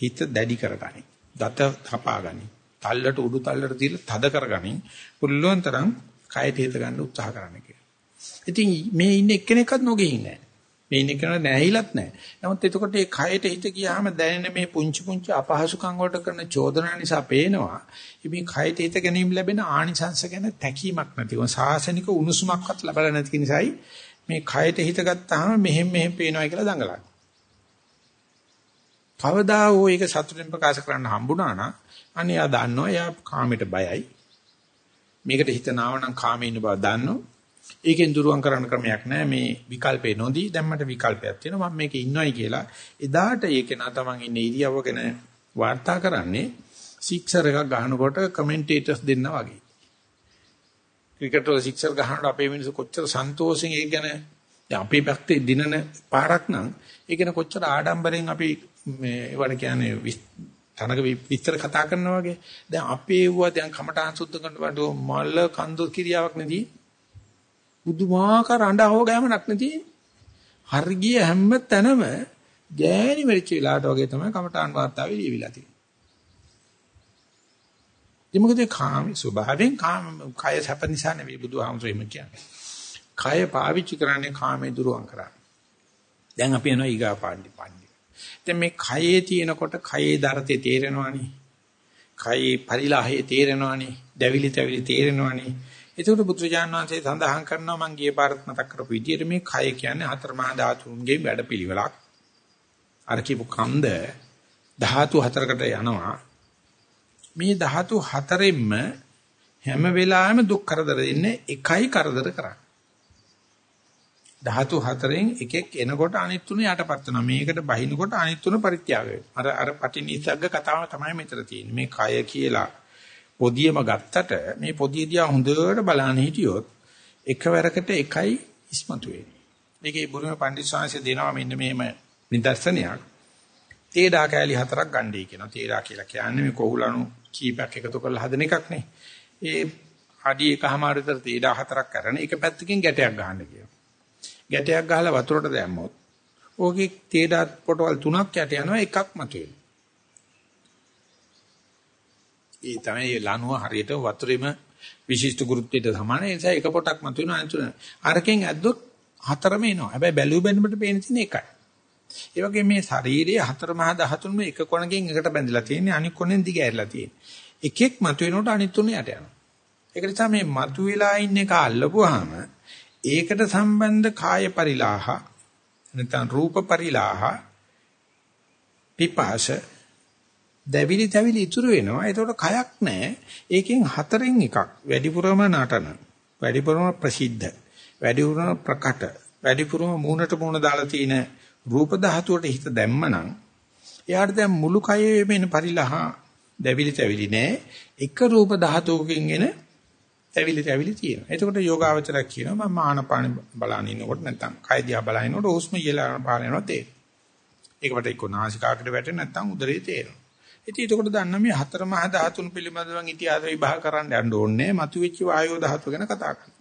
හිත දැඩි කරගන්නේ. දත හපාගනි. තල්ලට උඩු තල්ලට දීලා තද කරගනි. පුළුවන් තරම් කයට හිත ගන්න උත්සාහ කරන්න කියලා. ඉතින් මේ ඉන්න එක්කෙනෙක්වත් නොගෙහින් නැහැ. මේ ඉන්න කෙනා නැහිලත් නැහැ. නමුත් එතකොට මේ කයට හිත ගියාම දැනෙන මේ පුංචි පුංචි අපහසුකම් වලට කරන චෝදනා නිසා පේනවා. මේ කයට හිත ගැනීම ලැබෙන ආනිසංස ගැන තැකීමක් නැතිව සාසනික උණුසුමක්වත් ලැබලා නැති නිසායි මේ කයට හිත ගත්තාම මෙහෙම මෙහෙම පේනවා කියලා දඟලන්නේ. කවදා හෝ ඒක සතුටින් ප්‍රකාශ කරන්න හම්බුණා නම් අනේ ආ දන්නවා එයා කාමයට බයයි. මේකට හිතනාව නම් කාමේ ඉන්න බව දන්නවා. ඒකෙන් දුරුවන් කරන්න ක්‍රමයක් නැහැ මේ විකල්පේ නොදී දැන් මට විකල්පයක් තියෙනවා මම මේකේ ඉන්නවයි කියලා එදාට ඒක නා තමන් ඉන්නේ ඉරියව්ව ගැන වාර්තා කරන්නේ සික්සර් එකක් ගහනකොට කමෙන්ටේටර්ස් දෙන්න වගේ ක්‍රිකට් වල සික්සර් ගහනකොට අපේ මිනිස්සු කොච්චර සන්තෝෂෙන් ඒක ගැන දැන් අපේ පැත්තේ දිනන පාරක් නම් ඒක ගැන කොච්චර ආඩම්බරෙන් අපි මේ ඒවට කියන්නේ තනක විස්තර කතා කරනවා වගේ දැන් අපේ වුණා දැන් කමටහන් සුද්ධ කරනකොට මල්ල කන්ද කිරියාවක් නෙදී බුදුමාකාර අඬහව ගෑමක් නෙදී හර්ගිය හැම තැනම ගෑණි මෙරිච්ච වෙලාවට වගේ තමයි කමටහන් වාර්තාවේ ලියවිලා තියෙන්නේ ඒ මොකද කාම ස්වභාවයෙන් කාම කය සැප නිසා නෙවෙයි බුදුහාමුදුරේම කියන්නේ. කය පාවිච්චි කරන්නේ කාමේ දුරුවන් කරා. දැන් අපි යනවා ඊගා පාණ්ඩි පාණ්ඩි. දැන් මේ කයේ තියෙනකොට කයේ දරතේ තේරෙනවනේ. කයේ පරිලාහයේ තේරෙනවනේ. දැවිලි තැවිලි තේරෙනවනේ. ඒකට බුදුජාන විශ්වසේ සඳහන් කරනවා මම ගියේ පාරත් මතක් කරපු විදිහට මේ කය කියන්නේ හතර මහා ධාතුන්ගේ වැඩපිළිවෙලක්. අර කියපු කන්ද ධාතු හතරකට යනවා. මේ ධාතු හතරෙන්ම හැම වෙලාවෙම දුක් කරදර දෙන්නේ එකයි කරදර කරන්නේ. ධාතු හතරෙන් එකෙක් එනකොට අනිත් තුන යටපත් වෙනවා. මේකට බහිනකොට අනිත් තුන පරිත්‍යාග වෙනවා. අර අර පටිනිසග්ග කතාව තමයි මෙතන තියෙන්නේ. මේ කය කියලා පොදියම ගත්තට මේ පොදිය දිහා හොඳට බලන්න හිටියොත් එකවරකට එකයි ඉස්මතු වෙන්නේ. මේකේ බුරුම පණ්ඩිත ශාන්සේ දෙනවා මෙන්න මෙහෙම නිදර්ශනයක්. තේඩා කෑලි හතරක් ගන්නයි කියනවා. තේඩා කියලා කියන්නේ මේ කොහුලණු කීපයක් එකතු කරලා හදන එකක් නේ. ඒ අඩි එකමාර විතර තේඩා හතරක් කරන එක පැත්තකින් ගැටයක් ගහන්න කියනවා. ගැටයක් ගහලා වතුරට දැම්මොත් ඕකේ තේඩා පොටවල් තුනක් යට යනවා එකක් මතුවෙනවා. ඒ තමයි ලනුව හරියට වතුරෙම විශිෂ්ට ගුරුත්වයට සමාන ඒ නිසා එක පොටක් මතුවෙනවා අනිත් අරකින් ඇද්දොත් හතරම එනවා. හැබැයි බැලු බැලමට පේන තියෙන එකයි. ඒ වගේ මේ ශරීරයේ හතර මහා ධාතුන්ම එක කොනකින් එකට බැඳලා තියෙන්නේ අනිත් කොනෙන් දිග ඇරලා තියෙන්නේ. එකෙක් මතුවෙනකොට අනිත් තුන යට යනවා. ඒක නිසා මේ මතුවලා ඉන්න එක අල්ලපුවාම ඒකට සම්බන්ධ කාය පරිලාහ නැත්නම් රූප පරිලාහ පිපාස දැවිලි තැවිලි ඉතුරු වෙනවා. ඒතකොට කයක් නැහැ. ඒකෙන් හතරෙන් එකක් වැඩිපුරම නටන, වැඩිපුරම ප්‍රසිද්ධ, වැඩිපුරම ප්‍රකට, වැඩිපුරම මූණට මූණ දාලා තියෙන රූප ධාතුවට හිත දැම්මනම් එයාට දැන් මුළු කයේ වෙන පරිලහ දැවිලි තැවිලි නෑ එක රූප ධාතුවකින් එන තැවිලි තැවිලි තියෙනවා. එතකොට යෝගාවචරයක් කියනවා මම ආනපාන බලන ඉන්නකොට නැත්තම් කය දිහා බලනකොට හුස්ම ඉහළ පාලනනවා තේරෙනවා. ඒකට එක්ක නාසිකාග්‍රේ වැටෙන නැත්තම් උදරේ තේරෙනවා. ඉතින් ඒකට දන්න මේ හතර මහා ධාතුන් පිළිබඳව ඉතිහාස විභාග කරන්න යන්න ඕනේ. මතුවෙච්ච වායෝ ධාතුව ගැන කතා කරන්න.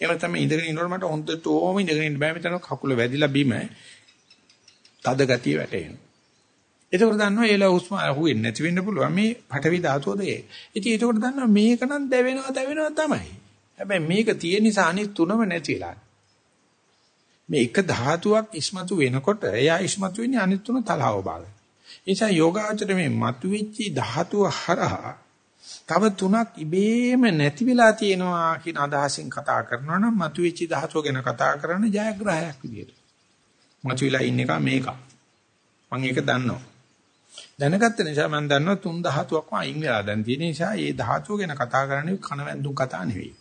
එහෙම තමයි ඉඳගෙන ඉන්නකොට මට හොඳට ඕම ඉඳගෙන ඉන්න බෑ මෙතන කකුල වැදිලා බිම තද ගතිය වැටෙනවා. එතකොට දන්නවා ඒලා හුස්ම අහුවෙන්නේ නැති වෙන්න පුළුවන් මේ පටවි ධාතුවද ඒ. ඉතින් එතකොට දන්නවා මේක නම් දැවෙනවා දැවෙනවා තමයි. හැබැයි මේක තියෙන නිසා අනිත් තුනම නැති වෙලා. මේ එක ධාතුවක් ඉස්මතු වෙනකොට එයා ඉස්මතු වෙන්නේ අනිත් තුන තලාව බාග. ඒ නිසා යෝගාචර මේ මතුවෙච්ච ධාතුව හරහා තව තුනක් ඉබේම නැති වෙලා තියෙනවා කියන අදහසින් කතා කරනවා නම් මතුවෙච්ච ධාතුව ගැන කතා කරන ජයග්‍රහයක් විදියට. මතුවලා ඉන්න එක මේක. මම ඒක දන්නවා. දැනගත්ත නිසා මම දන්නවා තුන් ධාතුවක්ම අයින් වෙලා දැන් තියෙන නිසා මේ ධාතුව ගැන කතා කරන්නේ කනවැන්දුම් කතා නෙවෙයි.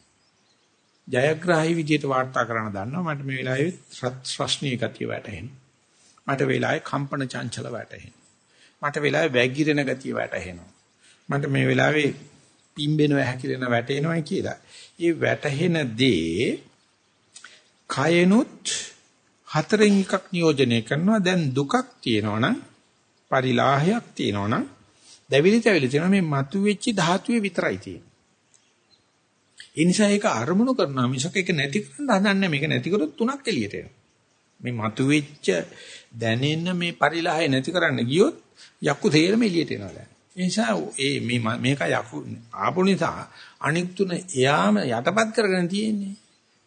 ජයග්‍රාහී විදියට වාර්තා කරන්න දන්නවා මට මේ වෙලාවේ රස්නීය ගතිය වැටහෙනවා. මට වෙලාවේ කම්පන චංචල වැටහෙනවා. මට වෙලාවේ වැගිරෙන ගතිය වැටහෙනවා. මට මේ වෙලාවේ පිම්බෙනවා හැකිලෙන වැටෙනවායි කියලා. ඒ වැටහෙන දේ කයනුත් හතරෙන් එකක් නියෝජනය කරනවා දැන් දුකක් තියෙනවනම් පරිලාහයක් තියෙනවනම් දැවිලි තැවිලි තියෙනවා මේ මතුවෙච්ච ධාතුවේ විතරයි තියෙන්නේ. ඒ නිසා ඒක අරමුණු කරනවා මිසක ඒක නැති කරන්න හදන්නේ මේක නැති කරොත් තුනක් එළියට එනවා. මේ මතුවෙච්ච දැනෙන මේ පරිලාහය නැති කරන්න ගියොත් යක්කු තේරම එළියට එනවා දැන්. ඒ නිසා ඒ මේ මේක යක්කු ආපු නිසා අනික් තුන එයාම යටපත් කරගෙන තියෙන්නේ.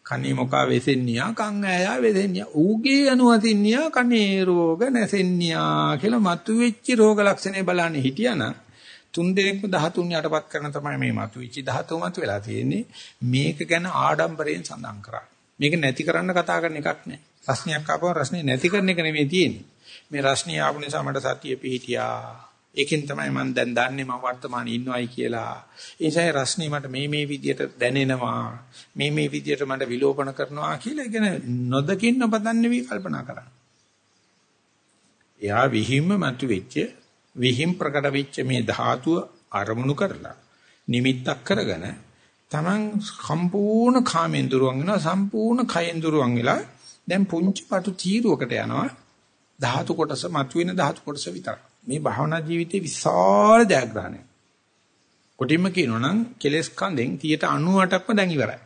කනේ මොකා වෙසෙන්නියා කන් ඈයා වෙසෙන්නියා. ඌගේ අනුවතින්නියා කනේ රෝග නැසෙන්නියා කියලා මතුවෙච්ච රෝග ලක්ෂණේ බලන්නේ හිටියානම් තුන් දෙනෙක්ම 13 යටපත් කරන තමයි මේ මතුවෙච්ච. 13 මත වෙලා තියෙන්නේ මේක ගැන ආඩම්බරයෙන් සඳහන් කරා මේක නැති කරන්න කතා කරන එකක් නෑ. රස්නියක් ආපුවා රස්නේ නැති කරන එක නෙමෙයි තියෙන්නේ. මේ රස්නිය ආපු නිසා මට සතිය පිහිටියා. ඒකෙන් තමයි මම දැන් දන්නේ මම වර්තමානයේ ඉන්නවයි කියලා. ඒ නිසා රස්නි මට මේ මේ විදියට දැනෙනවා. මේ මේ විදියට මට විලෝපන කරනවා කියලා ඉගෙන නොදකින් නොපතන්නේ වී කල්පනා කරන්න. එයා විහිම්ම මතු වෙච්ච විහිම් ප්‍රකට වෙච්ච මේ ධාතුව අරමුණු කරලා නිමිත්තක් කරගෙන Taman සම්පූර්ණ කාමෙන් දුරවන් වෙනවා සම්පූර්ණ කයෙන් දුරවන් වෙලා දැන් පුංචි පටු තීරුවකට යනවා ධාතු කොටස මතුවෙන ධාතු කොටස විතර. මේ භාවනා ජීවිතේ විශාල ජයග්‍රහණයක්. කොටින්ම කියනොනම් කෙලස් කඳෙන් 98%ක්ම දැන් ඉවරයි.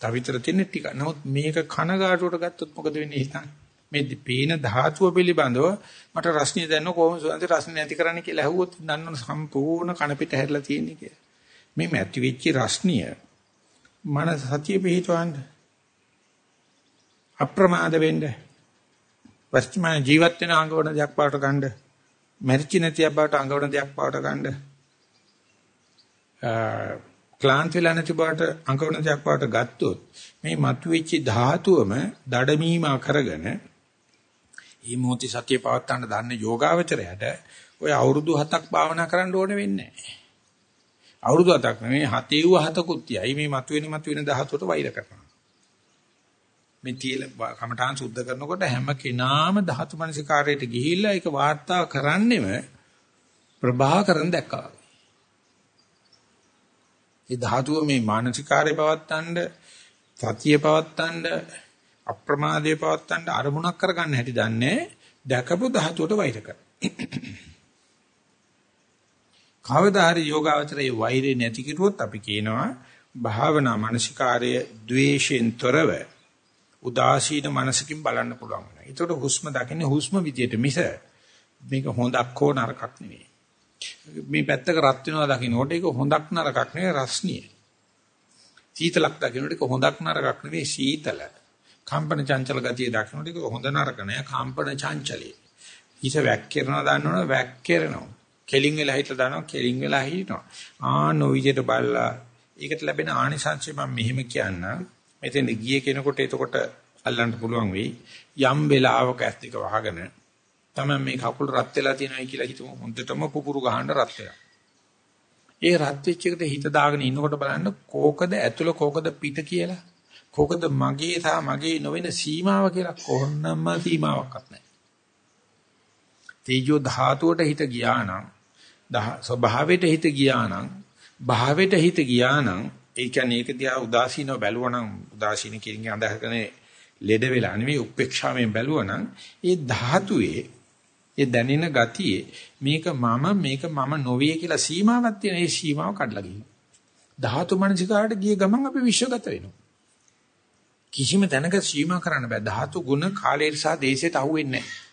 තව විතර තියෙන ටික. නමුත් මේක කනගාටුවට ගත්තොත් මොකද වෙන්නේ හිතන්නේ? මේ පේන ධාතුව පිළිබඳව මට රස්නිය දැනන කොහොමද සුවන්ති රස්නිය නැති කරන්න කියලා ඇහුවොත් දන්නවනේ සම්පූර්ණ කන පිට හැරලා තියෙන්නේ කියලා. මේ මැටි වෙච්ච රස්නිය මන සතිය පිහිටවන්න අප්‍රමාද වෙන්න වර්තමාන ජීවත් වෙන අංගවන දෙයක් පාට ගන්න මැරිච්ච නැති අපවට අංගවන දෙයක් පාට ගන්න ක්ලාන්ත වෙලා නැති බවට අංගවන දෙයක් පාට ගත්තොත් මේ මතුවෙච්ච ධාතුවම දඩමීමා කරගෙන මේ මොහොතේ සතිය පවත්තන්න දන්න යෝගාවචරයට ඔය අවුරුදු 7ක් භාවනා කරන්න ඕන වෙන්නේ නැහැ. අවුරුදු 7ක් නෙවෙයි 7 7කුත් යයි මේ මතුවෙන මතුවෙන ධාතුවට වෛර කරනවා. මේ තියල කමඨාන් සුද්ධ කරනකොට හැම කෙනාම ධාතු මනසිකාරයට ගිහිල්ලා ඒක වාර්තා කරන්නෙම ප්‍රභාකරන් දැක්කා. ඒ ධාතුව මේ මානසිකාරය පවත්තන්න සතිය පවත්තන්න අප්‍රමාදයේ පවත්තන්න අරමුණක් කරගන්න හැටි දන්නේ දැකපු ධාතුවට වෛර කර. කවදා හරි යෝගාවචරයේ වෛරය නැති කිරුවොත් අපි කියනවා භාවනා මානසිකාර්ය ද්වේෂෙන් තොරව උදාසීන මනසකින් බලන්න පුළුවන් වෙනවා. ඒකට හුස්ම දකින්නේ හුස්ම විදියට මිස මේක හොඳක් හෝ නරකක් නෙවෙයි. මේ පැත්තක රත් වෙනවා දකින්නකොට ඒක හොඳක් නරකක් නෙවෙයි රස්නිය. සීතලක් දකින්නකොට ඒක හොඳක් නරකක් නෙවෙයි සීතල. කම්පන චංචල ගතිය දකින්නකොට ඒක හොඳ නරක නෑ කම්පන චංචලයි. හිස වැක්කිරනවා දන්නවනේ වැක්කිරනවා. කෙලින් වෙලා හිටලා දානවා කෙලින් වෙලා හිටිනවා. ආ නොවිජයට බලලා ඒකට ලැබෙන ආනිසංශය මම මෙහෙම කියන්නම්. මෙතෙන් ගියේ කෙනෙකුට එතකොට අල්ලන්න පුළුවන් වෙයි. යම් වෙලාවක ඇස් දෙක වහගෙන තමයි මේ කකුල රත් වෙලා තියෙනයි කියලා හිතමු. හොඳටම පුපුරු ගහන්න රත් වෙලා. ඒ රත් වෙච්ච එකට හිත දාගෙන ඉන්නකොට බලන්න කෝකද ඇතුළ කෝකද පිට කියලා. කෝකද මගේ සහ මගේ නොවන සීමාව කියලා කොහොන්නම සීමාවක්වත් නැහැ. තේජෝ ධාතුවට හිත ගියා නම් ස්වභාවයට හිත ගියා නම් භාවයට හිත ගියා නම් ඒ කියන්නේ ඒක දිහා උදාසීනව බැලුවනම් උදාසීන කියන අදහකනේ ලෙඩ වෙලා නෙවෙයි උපේක්ෂාවෙන් බැලුවනම් ඒ ධාතුවේ ඒ දැනෙන ගතියේ මේක මම මේක මම නොවේ කියලා සීමාවක් තියෙන ඒ සීමාව කඩලා ගිහින්. ධාතු මනසිකාට ගිය ගමන් අපි විශ්වගත වෙනවා. කිසිම තැනක සීමා කරන්න බෑ. ධාතු ගුණ කාලයට සහ දේශයට අහුවෙන්නේ නැහැ.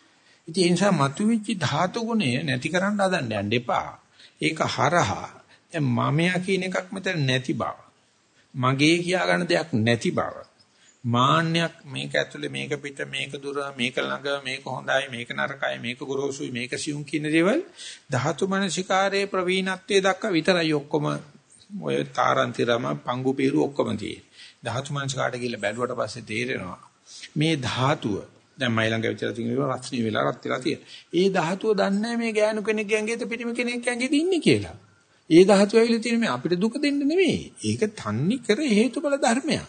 ඉතින් ඒ නිසා මතුවෙච්ච ධාතු ගුණය නැති කරන්න හදන්න යන්න එපා. ඒක හරහා. දැන් මමයා කියන එකක් මෙතන නැති බව. මගේ කියා ගන්න දෙයක් නැති බව. මාන්නයක් මේක ඇතුලේ මේක පිට මේක දුර මේක ළඟ මේක හොඳයි මේක නරකයි මේක ගොරෝසුයි මේක සියුම් කියන දේවල් ධාතු මනසිකාරයේ ප්‍රවීණත්වයේ දක්වා විතරයි ඔක්කොම ඔය තාරන්තිරම පංගු peeru ඔක්කොම තියෙන්නේ. ධාතු මනසිකාට ගිහිල්ලා බැලුවට පස්සේ තේරෙනවා මේ ධාතුව දැන් මයි ළඟ විතර තියෙන රත්නී වෙලා රත් වෙලා තියෙන. ඒ ධාතුව දන්නේ මේ ගෑනු කෙනෙක් ගැංගේද පිටිම කෙනෙක් ගැංගේද ඉන්නේ කියලා. ඒ ධාතු ඇවිල්ලා තියෙන මේ අපිට දුක දෙන්න නෙමෙයි. ඒක තන්නේ කර හේතුඵල ධර්මයක්.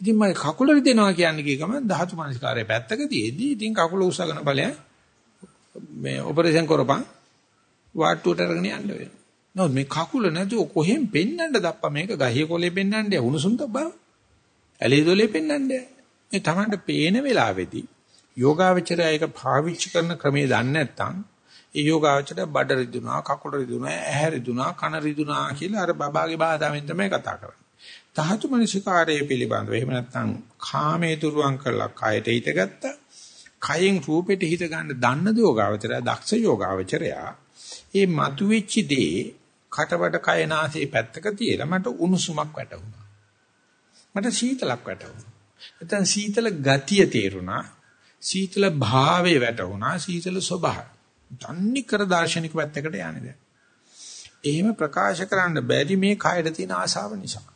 ඉතින් මම කකුල රිදෙනවා කියන්නේ කීකම ධාතු මනස්කාරය පැත්තක තියේදී ඉතින් කකුල උස්සගෙන බලයන් මේ ඔපරේෂන් කරපන් වාට්ටුවට අරගෙන යන්න වෙනවා. නෝ මේ කකුල නැතුව කොහෙන් පෙන්නන්නද අප්පා මේක ගහිය කොලේ පෙන්නන්නේ උණුසුම් තබ්බා. ඇලේ දොලේ පෙන්නන්නේ. මේ Tamanට පේන වෙලාවේදී යෝගාවචරය ඒක පාවිච්චි කරන ක්‍රමයේ දන්නේ නැත්නම් ඒ යෝගාවචරය බඩ රිදුනා, කකුල රිදුනා, ඇහැ රිදුනා, කන රිදුනා කියලා අර බබාගේ භාෂාවෙන් තමයි කතා කරන්නේ. ධාතු මනසිකාරයේ පිළිබඳව එහෙම නැත්නම් කාමයේ දුරුවන් කරලා කයට හිතගත්තා. කයෙන් රූපෙට හිත ගන්න දන්න යෝගාවචරය, දක්ෂ යෝගාවචරය. ඒ මතුවෙච්ච දේ කටබඩ කය නාසයේ පැත්තක තියලා මට උණුසුමක් වැටුණා. මට සීතලක් වැටුණා. නැත්නම් සීතල ගතිය තේරුණා. සීතල භාවය වැටුණා. සීතල ස්වභාවය. තන්නේ කර දාර්ශනික පැත්තකට යන්නේ දැන්. එහෙම ප්‍රකාශ කරන්න බැරි මේ කයර තියෙන ආශාව නිසා.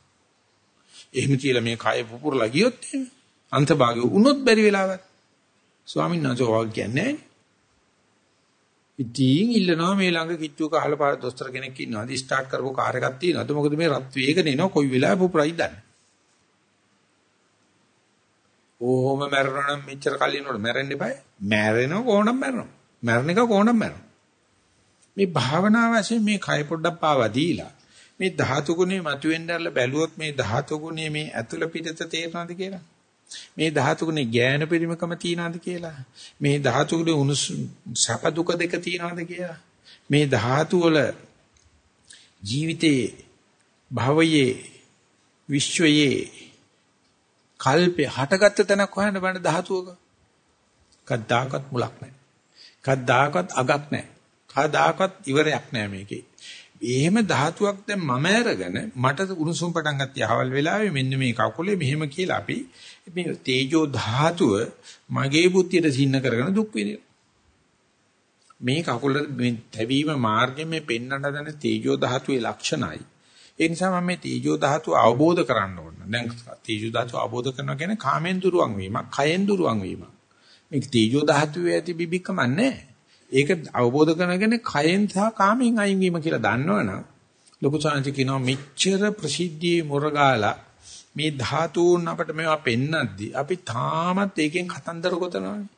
එහෙම කියලා මේ කය පුපුරලා ගියොත් එහෙම අන්තභාගය වුණොත් බැරි වෙලාවක්. ස්වාමීන් වහන්සේ වාග් කියන්නේ ඉතින් ඉල්ලනවා මේ ළඟ කිච්චුවක අහල පාර දොස්තර කෙනෙක් ඉන්නවා. ඉතින් ස්ටාර්ට් කරපුව කාර් එකක් තියෙනවාද? මොකද මේ රත් වේගන එනවා කොයි වෙලාවෙ පුපුරයි දන්නේ. ඕම මැරෙනවා නම් මෙච්චර කලින් මැරෙන්න එපායි. මැරෙනවා කොහොමද මැරෙනවා? මරණ එක කොහොමද මරන්නේ? මේ භාවනා වශයෙන් මේ කය පොඩ්ඩක් පාවා දීලා මේ ධාතු ගුණේ මතුවෙන්නදල්ල බැලුවොත් මේ ධාතු ගුණේ මේ ඇතුළ පිටත තේරෙනවද කියලා? මේ ධාතු ගුණේ ඥාන පරිමකම තියනවද කියලා? මේ ධාතු ගුණේ උනුස් සැප දුක දෙක තියනවද කියලා? මේ ධාතු වල ජීවිතේ භවයේ විශ්වයේ කල්පේ හටගත්ත තැනක් හොයන්න බෑ ධාතුවක. කද්දාකත් මුලක් නැහැ. කද්දාකත් අගක් නැහැ. කද්දාකත් ඉවරයක් නැහැ මේකේ. එහෙම ධාතුවක් දැන් මම අරගෙන මට උණුසුම් පටන් ගත්තා අවල් වෙලාවේ මෙන්න මේ කකුලේ මෙහෙම කියලා අපි මේ තේජෝ ධාතුව මගේ බුද්ධියට සින්න කරගෙන දුක් විඳිනවා. මේ කකුල මේ තැවීම මාර්ගෙ මේ පෙන්වන්න දන තේජෝ ධාතුවේ ලක්ෂණයි. ඒ නිසා මම මේ තීජෝ ධාතුව අවබෝධ කරන්න ඕන. දැන් තීජෝ ධාතුව අවබෝධ කරනවා කියන්නේ කාමෙන් දුරුවන් වීමක්, කයෙන් දුරුවන් වීමක්. මේක තීජෝ ධාතුවේ ඇති බිබිකම නැහැ. ඒක අවබෝධ කරගෙන කයෙන් සහ කාමෙන් අයින් වීම කියලා දන්නවනම් ලොකු සාංශ කියනවා මෙච්චර ප්‍රසිද්ධියේ මුරගාලා මේ ධාතුන් අපිට මේවා පෙන්නද්දි අපි තාමත් ඒකෙන් කතන්දර ගොතනවානේ.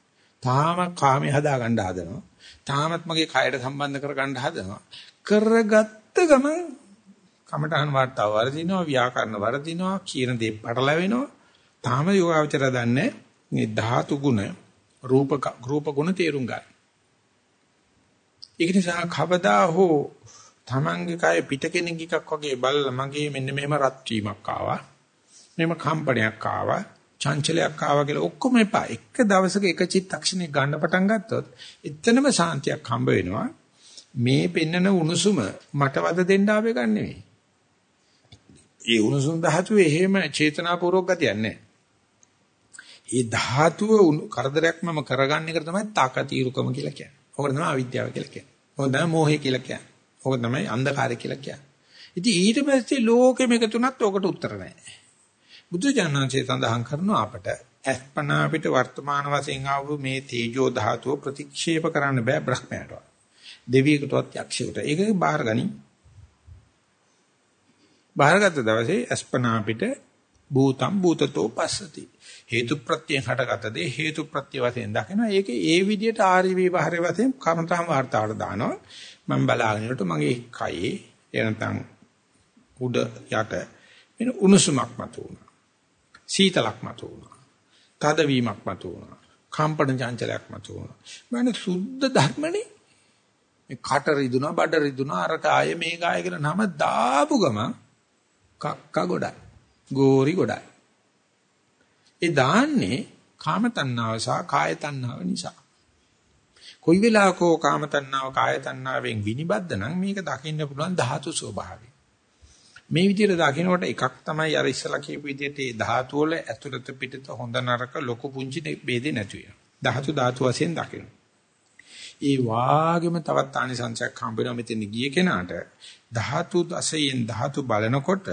තාමත් කාමේ හදා ගන්න හදනවා. තාමත් මගේ කයට සම්බන්ධ කර ගන්න හදනවා. කරගත්ත ගමන් කමඨහන් වාර්තාව වර්ධිනවා ව්‍යාකරණ වර්ධිනවා කියන දේ පටලැවෙනවා තාම යෝගාවචර දන්නේ මේ ධාතු ගුණ රූප රූප ගුණ තේරුම් ගන්න. ඒක නිසා කවදා හෝ Tamange කය පිට කෙනෙක් එකක් වගේ බලලා මගේ මෙන්න මෙහෙම රත් වීමක් ආවා. මෙහෙම කම්පනයක් ආවා. චංචලයක් ආවා කියලා ඔක්කොම එපා. එක දවසක එක චිත්තක්ෂණයක් ගන්න පටන් ගත්තොත් එතනම සාන්තියක් හම්බ වෙනවා. මේ පෙන්නන උණුසුම මට වද දෙන්න ආවේ ගන්න නෙවෙයි. ඒ උණුසුම් ධාතුවේ එහෙම චේතනාපූර්වක ගතියක් නැහැ. ඒ ධාතුව කරදරයක් මම කරගන්න එක තමයි තාකතිරුකම කියලා කියන්නේ. ඕක තමයි අවිද්‍යාව කියලා කියන්නේ. ඕක තමයි මෝහය කියලා කියන්නේ. ඕක තමයි අන්ධකාරය කියලා කියන්නේ. ඉතින් ඊට පස්සේ ලෝකෙම එකතුනත් ඕකට උත්තර නැහැ. බුදු ජානන්සේ සඳහන් කරනවා අපට අස්පනා පිට වර්තමාන වශයෙන් ආව මේ තේජෝ ධාතුව ප්‍රතික්ෂේප කරන්න බෑ බ්‍රහ්මයාට. දෙවියෙකුටවත් යක්ෂයෙකුට. ඒක බාහිර ගනි. බාහිරගත දවසේ අස්පනා පිට භූතම් භූතතෝ පස්සති. හේතු ප්‍රත්‍යයෙන් හටගත දේ හේතු ප්‍රත්‍ය වශයෙන් දකිනවා. ඒකේ ඒ විදිහට ආර්ය විවහාරය වශයෙන් කර්මතාම වார்த்தාවට දානවා. මම බලාගෙන ඉන්නකොට මගේ කයේ එනතන් උඩ යට වෙන උණුසුමක් මතුවුණා. සීතලක් මතුවුණා. තදවීමක් මතුවුණා. කම්පන චංචලයක් මතුවුණා. මම සුද්ධ ධර්මනේ මේ කට රිදුනා බඩ රිදුනා අර කාය මේ කාය කියලා නම දාපු ගම කක්ක ගොඩයි. ගෝරි ගොඩයි. ඒ දාන්නේ කාම තණ්හාව සහ කාය තණ්හාව නිසා. කොයි වෙලාවකෝ කාම තණ්හාව කාය තණ්හාවෙන් විනිබද්ද නම් මේක දකින්න පුළුවන් ධාතු ස්වභාවය. මේ විදිහට දකින්නකොට එකක් තමයි අර ඉස්සලා කියපු විදිහට ඒ ධාතු වල ඇතුළත පිටත හොඳ නරක ලොකු පුංචි ભેදේ නැති වෙනවා. ධාතු ධාතු වශයෙන් දකින්න. ඒ වාගෙම තවත් ආනිසංසයක් හම්බ වෙනවා මෙතන ගිය කෙනාට ධාතු දසයෙන් ධාතු බලනකොට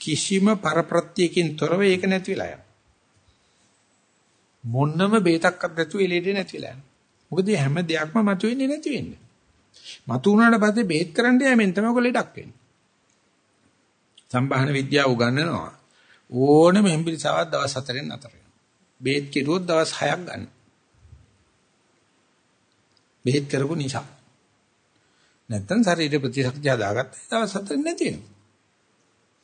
කිසිම පරප්‍රත්‍යයකින් තොරව ඒක නැති වෙලා යනවා. මොන්නම බේතක්වත් නැතුව එළියට නැති වෙලා යනවා. මොකද හැම දෙයක්ම මතුවෙන්නේ නැති වෙන්නේ. මතු වුණාට පස්සේ බේත් කරන්න යෑමෙන් තමයි ඔක ලෙඩක් වෙන්නේ. සම්භාහන විද්‍යාව උගන්වනවා. ඕනම එම්බිරිසාවක් දවස් 4ෙන් නතර වෙනවා. බේත් කෙරුවොත් දවස් 6ක් ගන්න. බේත් කරපු නිසා. නැත්තම් ශරීර ප්‍රතිශක්තිය හදාගත්ත දවස් 4 නැති වෙනවා.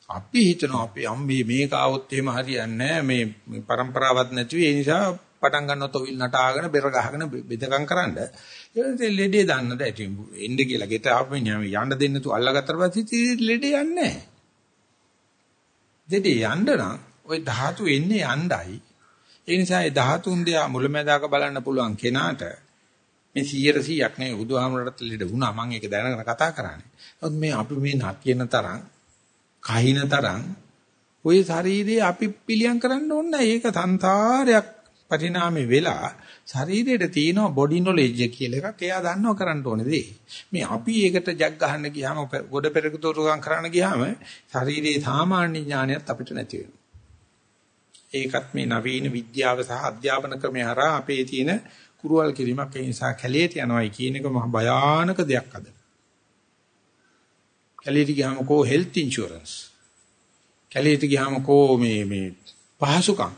අපි හිතනවා අපි අම්මේ මේක આવොත් එහෙම හරියන්නේ මේ પરම්පරාවක් නැතිව ඒ නිසා පටන් ගන්නව තොවිල් නටාගෙන බෙර ගහගෙන බෙදකම් කරන්න. ඒ ලෙඩේ දාන්නද ඇති එන්න කියලා ගෙට ආපෙන් යන්න දෙන්න තු අල්ලගත්තට පස්සේ ලෙඩේ යන්නේ නැහැ. දෙඩේ යන්න නම් ওই ධාතු එන්නේ යණ්ඩයි. ඒ නිසා ඒ ධාතුන් දෙයා මුලැමැදාක බලන්න පුළුවන් කෙනාට මේ 100 100ක් නෙවෙයි බුදුහාමරට ලෙඩ වුණා මම ඒක දැනගෙන කතා කරන්නේ. නමුත් මේ අපි මේ නත් කියන තරම් කහින තරම් ওই ශරීරයේ අපි පිළියම් කරන්න ඕන ඒක සංසාරයක් පරිණාමේ වෙලා ශරීරයට තියෙන බොඩි නොලෙජ් කියලා එකක් එයා දන්නව කරන්න ඕනේ දේ. මේ අපි ඒකට ජග් ගහන්න ගියාම ගොඩ පෙරකුතුරුකම් කරන්න ගියාම ශරීරයේ සාමාන්‍ය ඥානයත් අපිට නැති වෙනවා. ඒකත් මේ නවීන විද්‍යාව සහ අධ්‍යාපන ක්‍රමය හරහා අපේ තියෙන කුරුවල් කිරීමක් ඒ නිසා කැලේට යනවායි කියන එක මහ භයානක දෙයක් අද. කැලේට ගියාම කෝ හෙල්ත් ඉන්ෂුරන්ස්. කැලේට ගියාම කෝ මේ මේ පහසුකම්.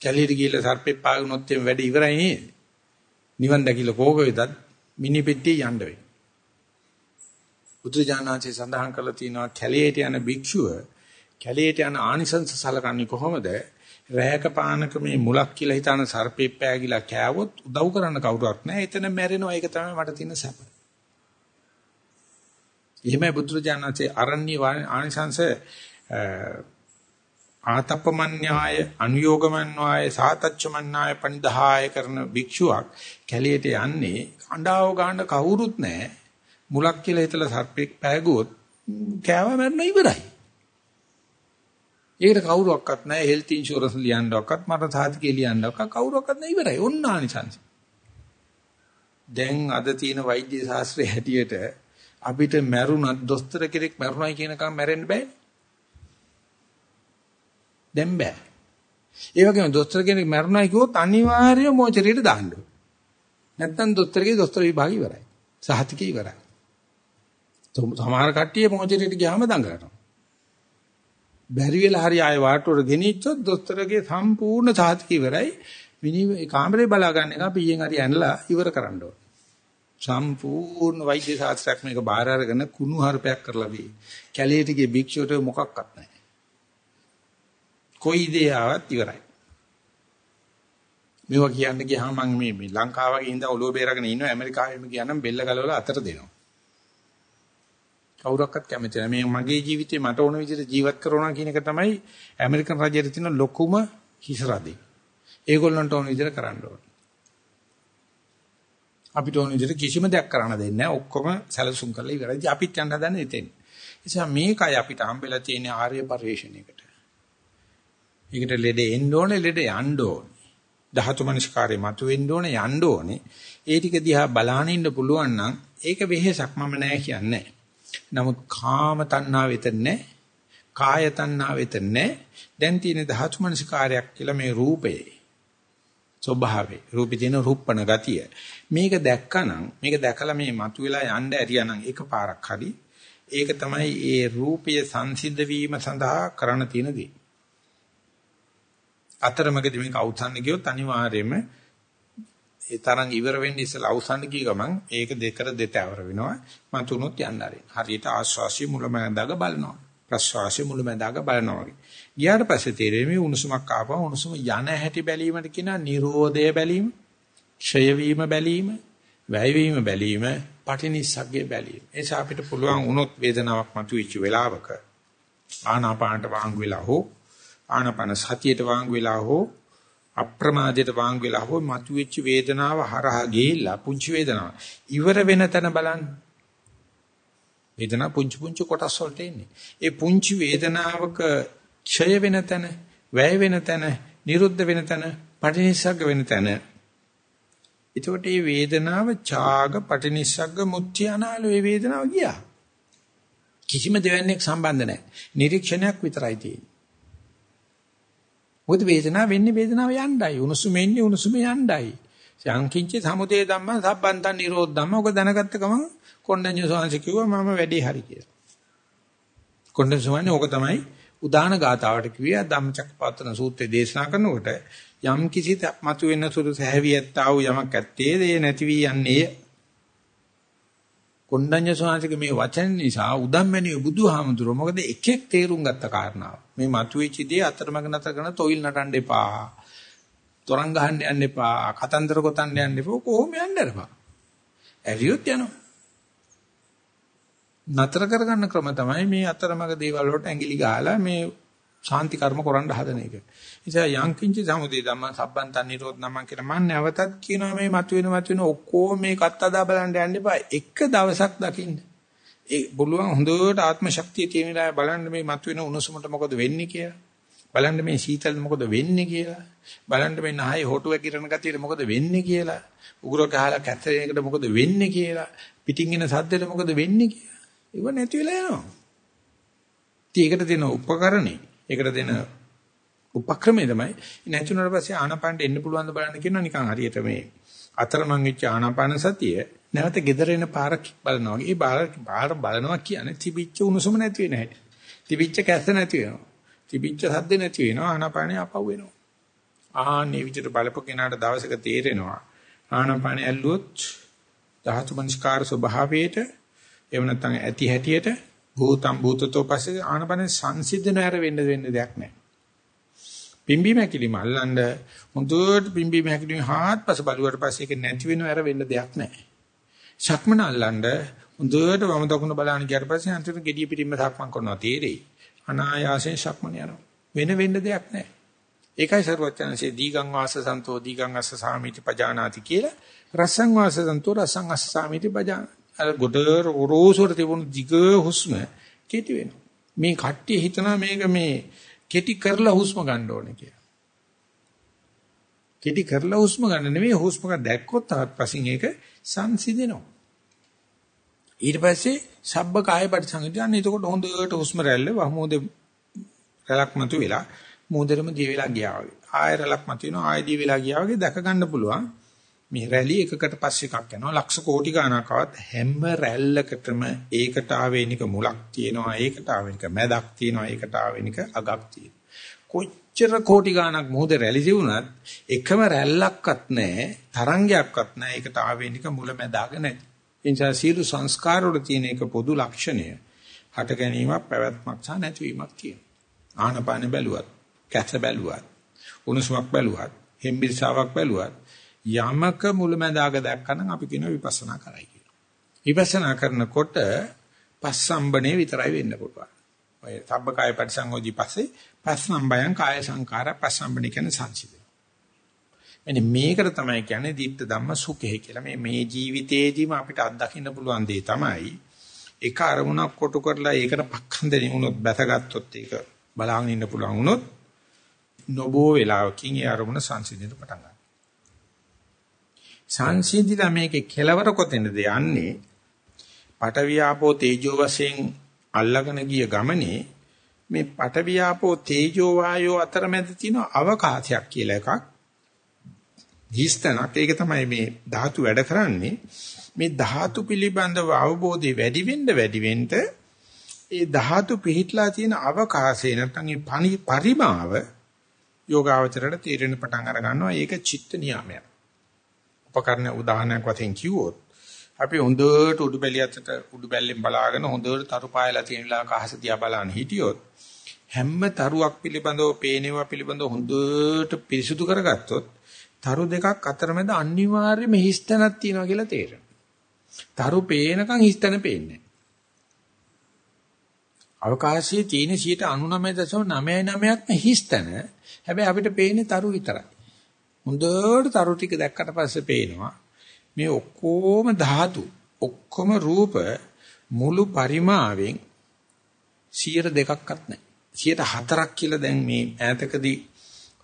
කැලේට ගිහලා සර්පෙක් පාගුනොත් එම් වැඩ ඉවරයි නේද? නිවන් දැකිලා කෝක වෙතත් මිනි පෙට්ටිය යන්න වෙයි. බුදුජානනාංශය සඳහන් කරලා තියෙනවා කැලේට යන භික්ෂුව කැලේට යන ආනිසංස සලකන්නේ කොහොමද? රැයක පානක මේ මුලක් කියලා හිතාන සර්පේ පෑගිලා කෑවොත් උදව් කරන්න කවුරුවක් නැහැ. එතන මැරෙනවා. ඒක තමයි මට තියෙන සැප. එහෙමයි බුදුරජාණන්සේ අරණ්‍ය ආනිසංස ආතප්පමඤ්ඤාය අනුയോഗමඤ්ඤාය සාතච්චමඤ්ඤාය පනිදාය කරන භික්ෂුවක් කැලියට යන්නේ අඬාව ගන්න කවුරුත් නැහැ. මුලක් කියලා හිතලා සර්පෙක් පෑගුවොත් කෑව මරණ ඉවරයි. ඒකට කවුරුවක්වත් නැහැ හෙල්ත් ඉන්ෂුරන්ස් ලියන්නවක්වත් මරණ සාතිකේ ලියන්නවක්වත් කවුරුවක්වත් නැහැ ඉවරයි. ඔන්න ආනිසංස. දැන් අද තියෙන වෛද්‍ය ශාස්ත්‍රයේ හැටියට අපිට මැරුණත් දොස්තර කෙනෙක් මැරුණයි කියනකම් මැරෙන්න බෑ. දැන් බෑ. ඒ වගේම දොස්තර කෙනෙක් මැරුණයි කිව්වොත් අනිවාර්යයෙන්ම මොචරියට දාන්න ඕනේ. නැත්තම් දොස්තරගේ දොස්තර විභාගය ඉවරයි. සහතිකේ ඉවරයි. සමහර කට්ටිය මොචරියට ගියාම දඟලනවා. බැරි වෙලා හරි ආයෙ වාටුවර ගෙනිච්චොත් දොස්තරගේ සම්පූර්ණ සහතික ඉවරයි. මිනි කාමරේ බලා ගන්න එක පීයෙන් හරි ඇනලා ඉවර කරන්න ඕනේ. සම්පූර්ණ වෛද්‍ය ශාස්ත්‍රයක් මේක බාහිර අරගෙන කුණු හarpයක් කරලා දී. කැලේට ගිය භික්ෂුවට මොකක්වත් නැහැ. කොයි දේ ආවත් ඉවරයි. මේවා කියන්න ගියාම මම මේ මේ ලංකාවගේ ඉඳලා ඔලුව බේරගෙන ඉන්නවා ඇමරිකාවෙම කියනනම් බෙල්ල ගලවලා අතට දෙනවා. කවුරක්වත් කැමති නැහැ. මේ මගේ ජීවිතේ මට ඕන විදිහට ජීවත් කරනවා කියන එක තමයි ඇමරිකන් රජයේ තියෙන ලොකුම හිසරදේ. ඒගොල්ලන්ට ඕන විදිහට කරන්න ඕන. අපිට ඕන විදිහට කිසිම දෙයක් කරන්න දෙන්නේ නැහැ. ඔක්කොම සැලසුම් කරලා ඉවරයි. අපිත් යන්න හදන්නේ එතෙන්. නිසා මේකයි අපිට හම්බෙලා තියෙන ආර්ය පරිශ්‍රණයකට. ඒකට ලෙඩ එන්න ඕනේ, ලෙඩ යන්න ඕනේ. ධාතු මනස්කාරේ මතුවෙන්න ඕනේ, යන්න ඕනේ. ඒ ටික දිහා බලාගෙන ඉන්න පුළුවන් නම් ඒක වෙහෙසක් මම නෑ කියන්නේ. නමුත් කාම තණ්හාව වෙතන නෑ. කාය තණ්හාව වෙතන නෑ. දැන් තියෙන ධාතු මනස්කාරයක් කියලා මේ රූපේ ස්වභාවේ රූපේ තියෙන රූපණ ගතිය මේක දැක්කනම් මේක දැකලා මේ මතුවලා යන්න ඇරියානම් ඒක පාරක් හරි. ඒක තමයි ඒ රූපය සංසිද්ධ වීම සඳහා කරන්න තියෙන දේ. අතරමඟදී මේක අවසන් ගියොත් අනිවාර්යයෙන්ම ඒ තරංග ඉවර වෙන්න ඉස්සලා අවසන් ගිය ගමන් ඒක දෙකර දෙතවර වෙනවා. මතුනොත් යන්න ආරේ හරියට ආශ්වාසය මුලමඳාග බලනවා. ප්‍රශ්වාසය මුලමඳාග බලනවා වගේ. ගියාට පස්සේ තේරෙන්නේ මේ උණුසුමක් ආපුවා උණුසුම යන හැටි බැලීමට කියනවා නිරෝධය බැලීම, ක්ෂය වීම බැලීම, වැය වීම බැලීම, පටිනිස්සග්ගේ බැලීම. එස අපිට පුළුවන් වුණොත් වේදනාවක් මතුවෙච්ච වෙලාවක ආනාපානට වාංගු වෙලා හෝ ආනාපාන සතියට වාංගු වෙලා හෝ අප්‍රමාදයට වාංගු වෙලා හෝ මතුවෙච්ච වේදනාව හරහා ගිහිල්ලා පුංචි වේදනාව ඉවර වෙන තැන බලන්න. වේදනාව පුංචි පුංචි කොටස් වලට එන්නේ. ඒ පුංචි වේදනාවක ඡය වෙන තැන, වැය වෙන තැන, නිරුද්ධ වෙන තැන, පටිනිස්සග්ග වෙන තැන. එතකොට මේ වේදනාව ඡාග පටිනිස්සග්ග මුත්‍ති අනාලෝ මේ වේදනාව ගියා. කිසිම දෙවන්නේක් සම්බන්ධ නැහැ. නිරීක්ෂණයක් විතරයි තියෙන්නේ. මොකද වේදනාව වෙන්නේ වේදනාව යණ්ඩයි. උණුසුම එන්නේ උණුසුම යණ්ඩයි. සංකින්ච සමුදේ ධම්ම සම්බන්තන් නිරෝධ ධම්ම. ඔක දැනගත්ත ගමන් කොණ්ඩඤ්ඤ සෝංශ කිව්වා මම වැඩි හරි කියලා. කොණ්ඩඤ්ඤ සෝංශනේ ඕක තමයි උදාන ගාතාවට කිව්වා ධම්මචක්කපවත්තන සූත්‍රයේ දේශනා කරනකොට යම් කිසි මතු වෙන සුළු සැහැවියත්තා වූ යමක් ඇත්තේ ඒ නැති වී යන්නේ කොණ්ඩඤ්ඤ සෝවාසික මේ වචන නිසා උදම්මැණි බුදුහාමුදුරුවෝ මොකද එකෙක් තේරුම් ගත්ත කාරණාව. මේ මතුවෙච්ච දේ අතරමඟ නැතර කරන තොইল නටන්න එපා. තරංග ගහන්න යන්න එපා. කතන්දර ගොතන්න යන්න එපා. කොහොම යන්න එපා? ඇරියොත් යනවා. නතර කරගන්න ක්‍රම තමයි මේ අතරමඟ දේවල් වලට ඇඟිලි ගහලා මේ ශාන්ති කර්ම කරන්න හදන එක. නිසා යංකින්ච සමුදේ ධම්ම සබ්බන්තන් නිරෝධ නම කියලා මම නැවතත් කියනවා මේ මතුවෙන මතුවෙන ඔක්කොම මේ කත්තදා බලන්න යන්න එපා. එක දවසක් දකින්න. ඒ බලුවන් හොඳට ආත්ම ශක්තිය තියෙන වෙලාවේ බලන්න මේ මතුවෙන උණුසුමට මොකද වෙන්නේ කියලා. බලන්න මේ සීතල මොකද වෙන්නේ කියලා. බලන්න මේ නහය හොටු වැකිරෙන ගතියට මොකද වෙන්නේ කියලා. උගුර ගහලා කැතරේකට මොකද වෙන්නේ කියලා. පිටින් එන සද්දෙට මොකද වෙන්නේ කියලා. ඒව නැති වෙලා යනවා. ඉතින් ඒකට දෙන උපකරණේ, ඒකට දෙන උපක්‍රමේ තමයි නැතුණාට පස්සේ ආනාපානට එන්න පුළුවන් ද බලන්න කියනවා නිකන් හරියට මේ අතරමං වෙච්ච ආනාපාන සතිය නැවත gedera එන පාර බලනවා. ඒ පාර බලනවා කියන්නේ තිබිච්ච උණුසුම නැති වෙන හැටි. තිබිච්ච කැස්ස නැති වෙනවා. තිබිච්ච සද්ද නැති වෙනවා. ආනාපානේ අපව වෙනවා. ආන්නේ විදිහට බලපු කෙනාට දවසක තේරෙනවා. ආනාපානේ ඇල්ලුවොත් ධාතු මනස්කාර ස්වභාවයේට එහෙම නැත්නම් ඇති හැටියට භූතම් භූතතෝ පස්සේ ආනපන සංසිද්ධන හැර වෙන්න වෙන්න දෙයක් නැහැ. පිම්බීම හැකිලිම අල්ලන්න හොඳට පිම්බීම හැකිලිම හාත්පස බලුවට පස්සේ ඒක නැති වෙනව හැර වෙන්න දෙයක් නැහැ. ශක්මන අල්ලන්න හොඳට වම දකුණ බලන්න ගියාට පස්සේ අන්තිමට gediya පිටින්ම සක්මන් කරනවා තේරෙයි. අනායාසයෙන් ශක්මන යනවා. වෙන වෙන්න දෙයක් නැහැ. ඒකයි සර්වඥාන්සේ දීගං වාස සන්තෝ දීගං අස්ස සාමිති පජානාති කියලා රසං වාස සන්තෝ රසං අස්ස සාමිති පජාන අර ගොඩ රෝසුර තිබුණු දිග හුස්ම කෙටි වෙනවා මේ කට්ටිය හිතනවා මේක මේ කෙටි කරලා හුස්ම ගන්න ඕනේ කියලා කෙටි කරලා හුස්ම ගන්න නෙමෙයි හුස්මක දැක්කොත් තවත් පසින් ඒක සංසිඳෙනවා ඊට පස්සේ සබ්බ කාය පරිසංගිතයන් එතකොට හොඳට හුස්ම රැල්ල වහමෝදේ රැලක් මතු වෙලා මෝදරම දිය වෙලා ගියා වගේ. ආය රැලක් මත වෙනවා ආය දිය වෙලා ගියා වගේ දැක ගන්න පුළුවන්. මේ රැලි එකකට පස්සේ එකක් යනවා. ලක්ෂ කෝටි ගණනක් ආවත් හැම රැල්ලකටම ඒකට ආවේනික මුලක් තියෙනවා. ඒකට ආවේනික මැදක් තියෙනවා. ඒකට ආවේනික අගක් තියෙනවා. කොච්චර කෝටි ගණනක් මොහොත රැලි තිබුණත් එකම රැල්ලක්වත් නැහැ. තරංගයක්වත් නැහැ. ඒකට ආවේනික මුල මැදාග නැති. ඒ නිසා සීල සංස්කාර වල තියෙන එක පොදු ලක්ෂණය. හට ගැනීමක් පැවැත්මක් සහ නැතිවීමක් තියෙනවා. ආනපාන බැලුවත් කැස බැලුවත් උණුසුමක් බැලුවත් හෙම්බිරිසාවක් බැලුවත් යමක මුලැමැදාග දැක්කනම් අපි කියන විපස්සනා කරයි කියලා. විපස්සනා කරනකොට පස්සම්බනේ විතරයි වෙන්න පුළුවන්. ඔය සබ්බකාය පරිසංගෝධි පස්සේ පස්සම්බයං කාය සංකාර පස්සම්බනේ කියන සංසිඳන. මෙන්න මේකට තමයි කියන්නේ දීප්ත ධම්ම සුඛේ කියලා. මේ මේ ජීවිතේදීම අපිට අත්දකින්න පුළුවන් දේ තමයි එක අරමුණක් කොටු කරලා ඒකට පක්ඛන්දේ වුණොත් බැසගත්තොත් ඒක බලාගෙන ඉන්න පුළුවන් වුණොත් නොබෝ වෙලාවකින් ඒ අරමුණ සංසිඳෙන්න පටන් ගන්නවා. සංසිඳිලා මේකේ කෙලවර කොතැනද යන්නේ? පටවියාපෝ තේජෝ වශයෙන් අල්ලගෙන ගිය ගමනේ මේ පටවියාපෝ තේජෝ වායෝ අතරමැද තියෙන අවකාශයක් කියලා එකක්. හිස්තනක් ඒක තමයි මේ ධාතු වැඩ කරන්නේ. මේ ධාතු පිළිබඳව අවබෝධය වැඩි වෙන්න වැඩි වෙන්න ඒ ධාතු පිහිట్లా තියෙන අවකාශය නැත්නම් ඒ පරිමාව යෝගාවචරයට තීරණ පටන් අර ගන්නවා ඒක චිත්ත නියාමයක්. උපකරණ උදාහරණයක් වශයෙන් කිව්වොත් අපි හොඳට උඩු බැලියකට උඩු බැල්ලෙන් බලාගෙන හොඳට තරු පායලා තියෙන වෙලාවක අහස දිහා බලන හිටියොත් හැම තරුවක් පිළිබඳව පේනවා පිළිබඳව හොඳට පිරිසුදු කරගත්තොත් තරු දෙකක් අතරමැද අනිවාර්යයෙන්ම හිස්තැනක් තියෙනවා කියලා තේරෙනවා. තරු පේනකන් හිස්තැන පේන්නේ අවකාශයේ තියෙන 99.99ක්ම හිස්තන. හැබැයි අපිට පේන්නේ තරු විතරයි. හොඳට තරු ටික දැක්කට පස්සේ පේනවා මේ ඔක්කොම ධාතු, ඔක්කොම රූප මුළු පරිමාවෙන් 102ක්වත් නැහැ. 104ක් කියලා දැන් මේ ඈතකදී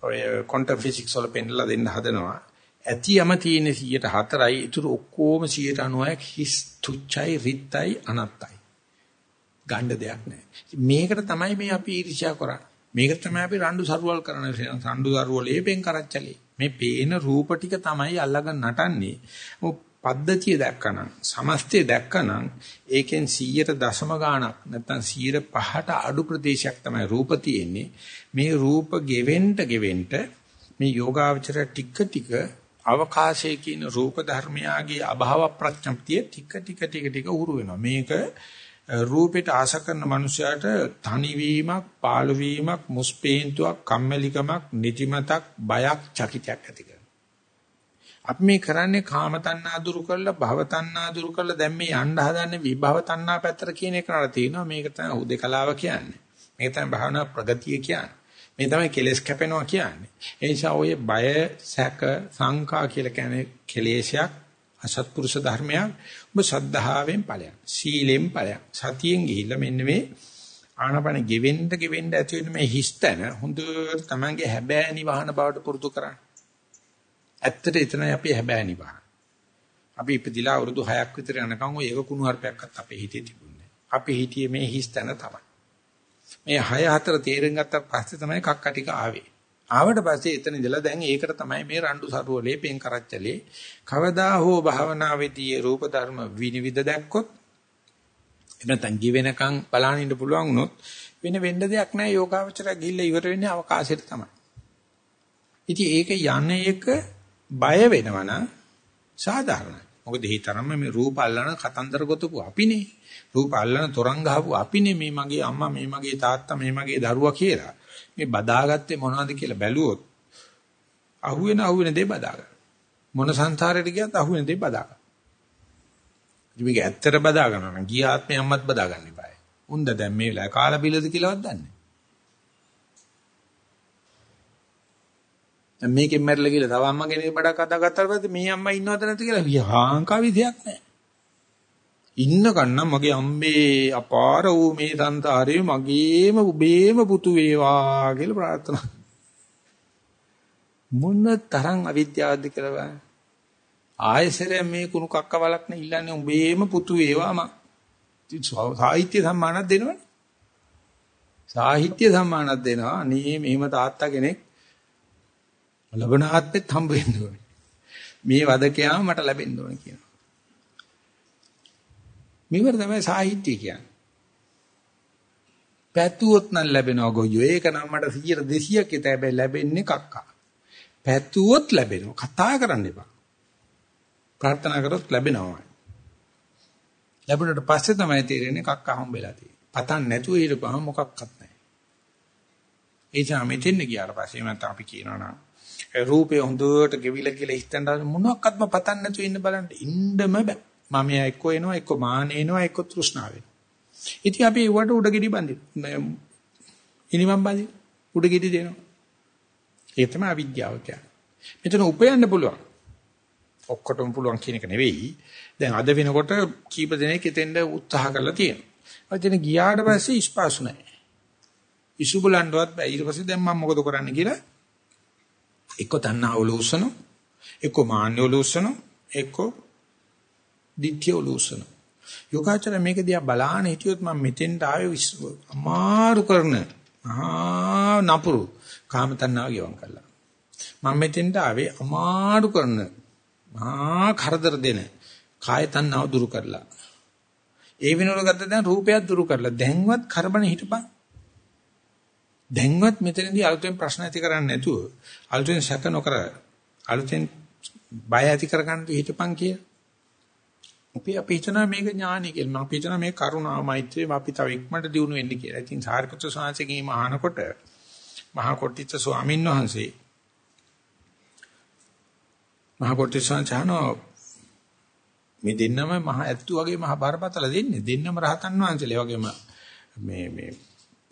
ඔය ක්වොන්ටම් ෆිසික්ස් වල පෙන්නලා දෙන්න හදනවා. ඇතියම තියෙන 104යි, ඊටු ඔක්කොම 190ක් හිස් තුච්චයි, රිත්යි, අනත්තයි. ගන්න දෙයක් නැහැ. මේකට තමයි මේ අපි ඊර්ෂ්‍යා කරන්නේ. මේකට තමයි අපි රණ්ඩු සරුවල් කරන්නේ. රණ්ඩු සරුවලේ පෙන් කරච්චලේ. මේ පේන රූප ටික තමයි අල්ලගෙන නටන්නේ. පද්ධතිය දැක්කනම්, සමස්තය දැක්කනම් ඒකෙන් 100ට දශම ගාණක් නැත්නම් 105ට අඩු ප්‍රදේශයක් තමයි රූප තියෙන්නේ. මේ රූප ගෙවෙන්න ගෙවෙන්න මේ යෝගාවචර ටික ටික අවකාශයේ කියන රූප ධර්මයාගේ අභාව ප්‍රඥප්තිය ටික ටික ටික ටික උරු වෙනවා. මේක රූපෙට ආශ කරන මනුස්සයාට තනිවීමක්, පාළු වීමක්, මුස්පේන්තුවක්, කම්මැලිකමක්, නිදිමතක්, බයක්, චකිතයක් ඇති කරනවා. අපි මේ කරන්නේ කාම තණ්හා දුරු කරලා භව තණ්හා දුරු කරලා දැන් මේ යන්න හදන්නේ විභව තණ්හා පැත්තට කියන එක නට තියෙනවා. මේක තමයි උදේකලාව කියන්නේ. මේක තමයි භාවනා ප්‍රගතිය කියන්නේ. මේ තමයි කෙලෙස් කැපෙනවා කියන්නේ. ඒ නිසා ඔය බය, සැක, සංකා කියලා කියන්නේ කෙලෙසයක්, අසත්පුරුෂ ධර්මයක්. ඔබ ශද්ධාවෙන් ඵලයක්. සීලෙන් ඵලයක්. සතියෙන් ගිහිල්ලා මෙන්න මේ ආනපන ගෙවෙන්න ගෙවෙන්න ඇති වෙන මේ හිස්තන හොඳට තමන්ගේ හැබෑ නිවහන බවට පුරුදු කරන්න. ඇත්තට එතනයි අපි හැබෑ නිවහන. අපි ඉපදිලා අවුරුදු 6ක් විතර යනකම් ඔය ඒක කුණු හarpයක්වත් අපේ හිතේ තිබුණේ අපි හිතියේ මේ හිස්තන තමයි. මේ 6 4 තේරුම් ගත්තා පස්සේ තමයි කක්ක ටික ආවේ. ආවට පස්සේ එතන ඉඳලා දැන් ඒකට තමයි මේ රණ්ඩු සරුවලේ පෙන් කරච්චලේ කවදා හෝ භාවනාවේදී රූප ධර්ම විනිවිද දැක්කොත් එනතන් ජීවෙනකන් බලන්න ඉන්න පුළුවන් වුණොත් වෙන වෙන්න දෙයක් නැහැ යෝගාවචරය ගිහිල්ලා ඉවර වෙන්නේ අවකාශයට තමයි. ඉතින් ඒක යන්නේ එක බය වෙනවනම් සාධාරණයි. මොකද හිතරම මේ රූප අල්ලන කතන්දර ගොතපු අපිනේ. රූප අල්ලන තරංග ගහපු අපිනේ මේ මගේ අම්මා මේ මගේ තාත්තා මේ මගේ දරුවා කියලා. මේ බදාගත්තේ මොනවද කියලා බැලුවොත් අහුවෙන අහුවෙන දේ බදාගන්න. මොන සංසාරයට ගියත් අහුවෙන දේ බදාගන්න. ඉතින් මේක ඇත්තට බදා ගන්නවා නම් ගිය ආත්මේ අම්මත් බදා ගන්න එපායි. උන්ද දැන් මේ වෙලාවේ කාලා බිලද කියලාවත් දන්නේ දැන් මේකෙන් මැරලා කියලා තව අම්මා කෙනෙක් බඩක් අදා ගත්තාට පස්සේ මේ අම්මා ඉන්නවද නැද්ද කියලා විහාංකා විදියක් නැහැ. ඉන්නකන් නම් මගේ අම්මේ අපාර වූ මේ සංසාරේ මගේම උබේම පුතු වේවා කියලා ප්‍රාර්ථනා. මොන තරම් අවිද්‍යාවක්ද කියලා බලන්න. ආයෙසරයෙන් මේ කුණු කක්ක වලක් නේ ඉල්ලන්නේ උඹේම පුතු වේවා මං. සාහිත්‍ය සම්මානක් දෙනවනේ. සාහිත්‍ය සම්මානක් දෙනවා. අනේ මෙහෙම තාත්තා කෙනෙක් ලබන ආත්මෙත් හම්බ වෙන්න ඕනේ. මේ වදකයාම මට ලැබෙන්න ඕනේ කියනවා මේවර තමයි සාහිත්‍ය කියන්නේ පැතුවොත් නම් ලැබෙනවා ගොයියෝ ඒක නම් මට 100 200ක් හිත හැබැයි ලැබෙන්නේ කක්කා පැතුවොත් ලැබෙනවා කතා කරන්න එපා ප්‍රාර්ථනා කරොත් ලැබෙනවා. ලැබුණට පස්සේ තමයි තේරෙන්නේ කක්ක හම්බෙලා තියෙන්නේ. පතන් නැතුව ඊටපහම මොකක්වත් නැහැ. ඒ නිසා මෙතෙන් ගියාට පස්සේ මම අපි කියනවා නම් රූපේ හොඳට ගෙවිලා කියලා හිතන මොනක්වත්ම පතන් නැතුව ඉන්න බලන්න ඉන්නම බෑ. මම එක්ක එනවා එක්ක මාන එනවා එක්ක තෘෂ්ණාව වෙනවා. ඉතින් අපි ඒවට උඩගෙඩි බඳින. ඉනිමම් බඳින. උඩගෙඩි දෙනවා. ඒක තමයි අවිද්‍යාව කියන්නේ. මෙතන උපයන්න පුළුවන්. ඔක්කොටම පුළුවන් කියන එක නෙවෙයි. දැන් අද වෙනකොට කීප දෙනෙක් එතෙන්ද උත්සාහ කරලා තියෙනවා. එතන ගියාට පස්සේ ඉස්පාසු නැහැ. ඉසු බලන්නවත් බෑ. ඊට පස්සේ දැන් මම මොකද කරන්න කියලා එක්ක තණ්හා ඔලූසන, එක්ක මාන්න ඔලූසන, එක්ක ditthya ඔලූසන. යෝගාචර මේක දිහා බලාන හිටියොත් මම මෙතෙන්ට ආවේ අමාරු කරන ආ නපුරු කාම තණ්හාව ගෙවම් කළා. මම මෙතෙන්ට ආවේ අමාරු කරන මහා කරදර දෙන කාය තණ්හාව දුරු කරලා. ඒ වෙනකොට ගත්ත දැන් රූපයක් දුරු කරලා දැන්වත් කරබන හිටපන්. දැන්වත් මෙතනදී අලුතෙන් ප්‍රශ්න ඇති කරන්නේ නැතුව අලුතෙන් සැක නොකර අලුතෙන් බය ඇති කරගන්න හිටපන් කිය. අපි අපි හිතනවා මේක ඥානි කියලා. අපි හිතනවා මේ කරුණා මෛත්‍රිය අපි තව ඉක්මනට දිනු වෙන්න කියලා. ඉතින් සාරිපුත්‍ර ස්වාමීන් මහානකොට මහා කොට්ටිච්ච ස්වාමීන් වහන්සේ මහ කොට්ටේසන් චානෝ මේ දෙන්නම මහ ඇත්තු වගේ මහ බරපතල දෙන්නේ දෙන්නම රහතන් වහන්සේලා වගේම මේ මේ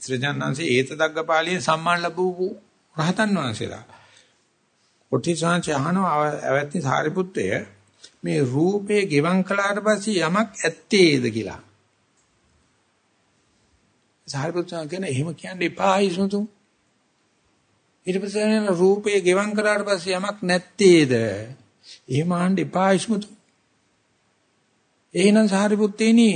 ශ්‍රජානන්සේ ඒත දග්ගපාලියෙන් සම්මාන ලැබුවු රහතන් වහන්සේලා කොට්ටේසන් චානෝ අවැත්ති සාරිපුත්‍රය මේ රූපේ ගෙවම් කළාට පස්සේ යමක් ඇත්තේද කියලා සාරිපුත්‍රයන් කියන එහෙම කියන්න එපා හිසුතුන් ඊට පස්සේ රූපය ගෙවම් කරාට පස්සේ යමක් නැත්තේද එහෙම අහන්න එපා ඉස්මතු. එහෙනම් සාරිපුත්තේනි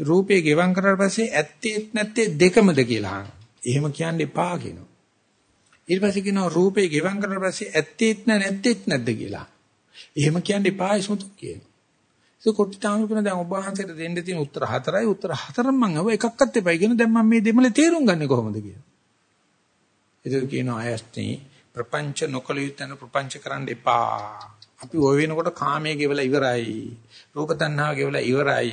රූපේ ගෙවම් කරලා පස්සේ ඇත්තේත් නැත්තේ දෙකමද කියලා අහන. එහෙම කියන්න එපා කියනවා. ඊට පස්සේ කියනවා රූපේ ගෙවම් කරලා පස්සේ ඇත්තේත් නැත්තේත් නැද්ද කියලා. එහෙම කියන්න එපා ඉසුතු කියන. ඒක කොටිතාම කියන දැන් ඔබ වහන්සේට දෙන්න තියෙන උත්තර හතරයි උත්තර හතරම මම අව එකක්වත් එපයි කියන දැන් මම මේ දෙමලේ තේරුම් ගන්නේ කොහොමද කියලා. ඒක කියනවා අයස්ටි ප්‍රපංච නොකලියුතන ප්‍රපංච කරන්න එපා. අපි ඔය වෙනකොට කාමයේ ගෙවලා ඉවරයි. රූප තණ්හාව ගෙවලා ඉවරයි.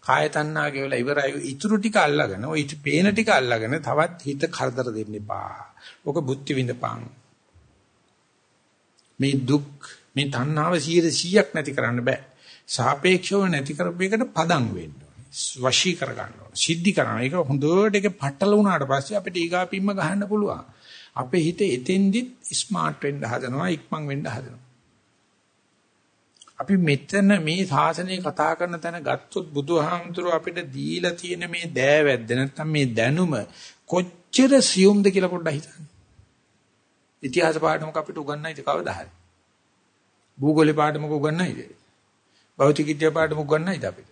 කාය තණ්හා ගෙවලා ඉවරයි. ඉතුරු ටික අල්ලගෙන ඔය පේන ටික අල්ලගෙන තවත් හිත කරදර දෙන්න එපා. ඔක බුද්ධි විඳපං. මේ දුක් මේ තණ්හාව 100ක් නැති කරන්න බෑ. සාපේක්ෂව නැති කරපේකට පදම් වෙන්න ඕනේ. වශී කර ගන්න ඕනේ. සිද්ධි කරන එක හොඳට ඒක පట్టල වුණාට පස්සේ අපිට ඊගාපින්ම ගහන්න පුළුවන්. අපේ හිත එතෙන්දිත් ස්මාර්ට් වෙන්න හදනවා, ඉක්මන් වෙන්න හදනවා. අපි මෙතන මේ ශාසනය කතා කරන තැන ගත්තොත් බුදුහාමුදුරුව අපිට දීලා තියෙන මේ දෑවැද්ද නැත්නම් මේ දැනුම කොච්චර සියුම්ද කියලා පොඩ්ඩක් හිතන්න. ඉතිහාස පාඩමක අපිට උගන්වයිද කවදා හරි? භූගෝල පාඩමක උගන්වයිද? භෞතික විද්‍යා පාඩමක උගන්වයිද අපිට?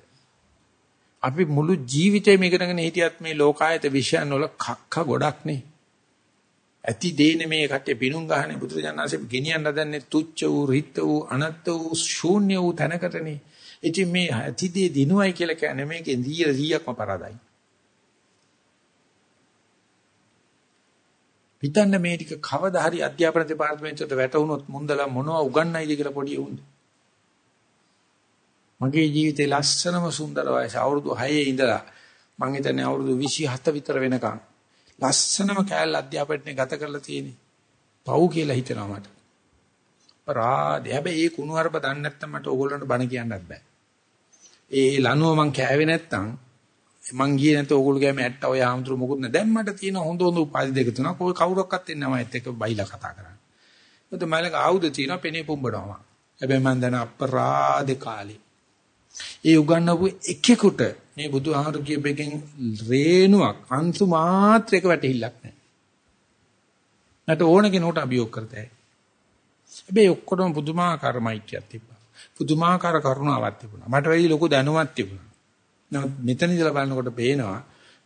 අපි මුළු ජීවිතේම ඉගෙනගෙන හිටියත් මේ ලෝකායත විෂයන් වල කක්ක ගොඩක් නේ. ඇති දේනේ මේ කට්ටිය පිණුම් ගහන්නේ බුදුරජාණන්සේ ගෙනියන්න හදන්නේ තුච්ච වූ රිත් වූ අනත්ත වූ ශූන්‍ය වූ තැනකටනේ. ඉතින් මේ ඇති දේ දිනුවයි කියලා කියන්නේ මේකෙන් 100%ක්ම පරාදයි. හිතන්න මේ ටික කවදා හරි අධ්‍යාපන දෙපාර්තමේන්තුවට වැටුනොත් මුන්දලා මොනව උගන්වයිද කියලා පොඩි උන්නේ. මගේ ජීවිතේ ලස්සනම සුන්දර වයස අවුරුදු 6 ඉඳලා මං හිතන්නේ අවුරුදු 27 විතර වෙනකන් ලස්සනම කෑල්ල අධ්‍යාපනයේ ගත කරලා තියෙන්නේ. පව් කියලා හිතනවා මට. අපරාධය. හැබැයි ඒ කුණු හරප දන්නේ නැත්නම් මට ඕගොල්ලන්ට බණ කියන්නත් බෑ. ඒ ලනුව මං කෑවේ නැත්නම් මං ගියේ නැත්නම් ඕගොල්ලෝ ගෑමේ ඇට්ට ඔය ආම්තුරු මොකුත් නැහැ. දැන් මට තියෙන හොඳ හොඳ උපාධි දෙක තුනක්. ඔය කවුරක්වත් එන්නේ නැහැ මයිත් එක්ක බයිලා කතා කරන්න. මොකද මලක ආයුධ තියෙනවා පෙනේ පුම්බනවා. හැබැයි මං දැන අපරාධ කාලේ. ඒ උගන්නපු එකෙකුට මේ බුදුහාමර කියපෙකින් රේණුවක් අංශු මාත්‍රයක වැටහිල්ලක් නැහැ. නැට ඕන කෙනෙකුට අභියෝග කරතයි. හැබැයි ඔක්කොටම පුදුමාකාර මෛත්‍රියක් තිබ්බා. පුදුමාකාර කරුණාවක් තිබුණා. මට වැඩි ලොකු දැනුමක් තිබුණා. නමුත් මෙතන ඉඳලා බලනකොට පේනවා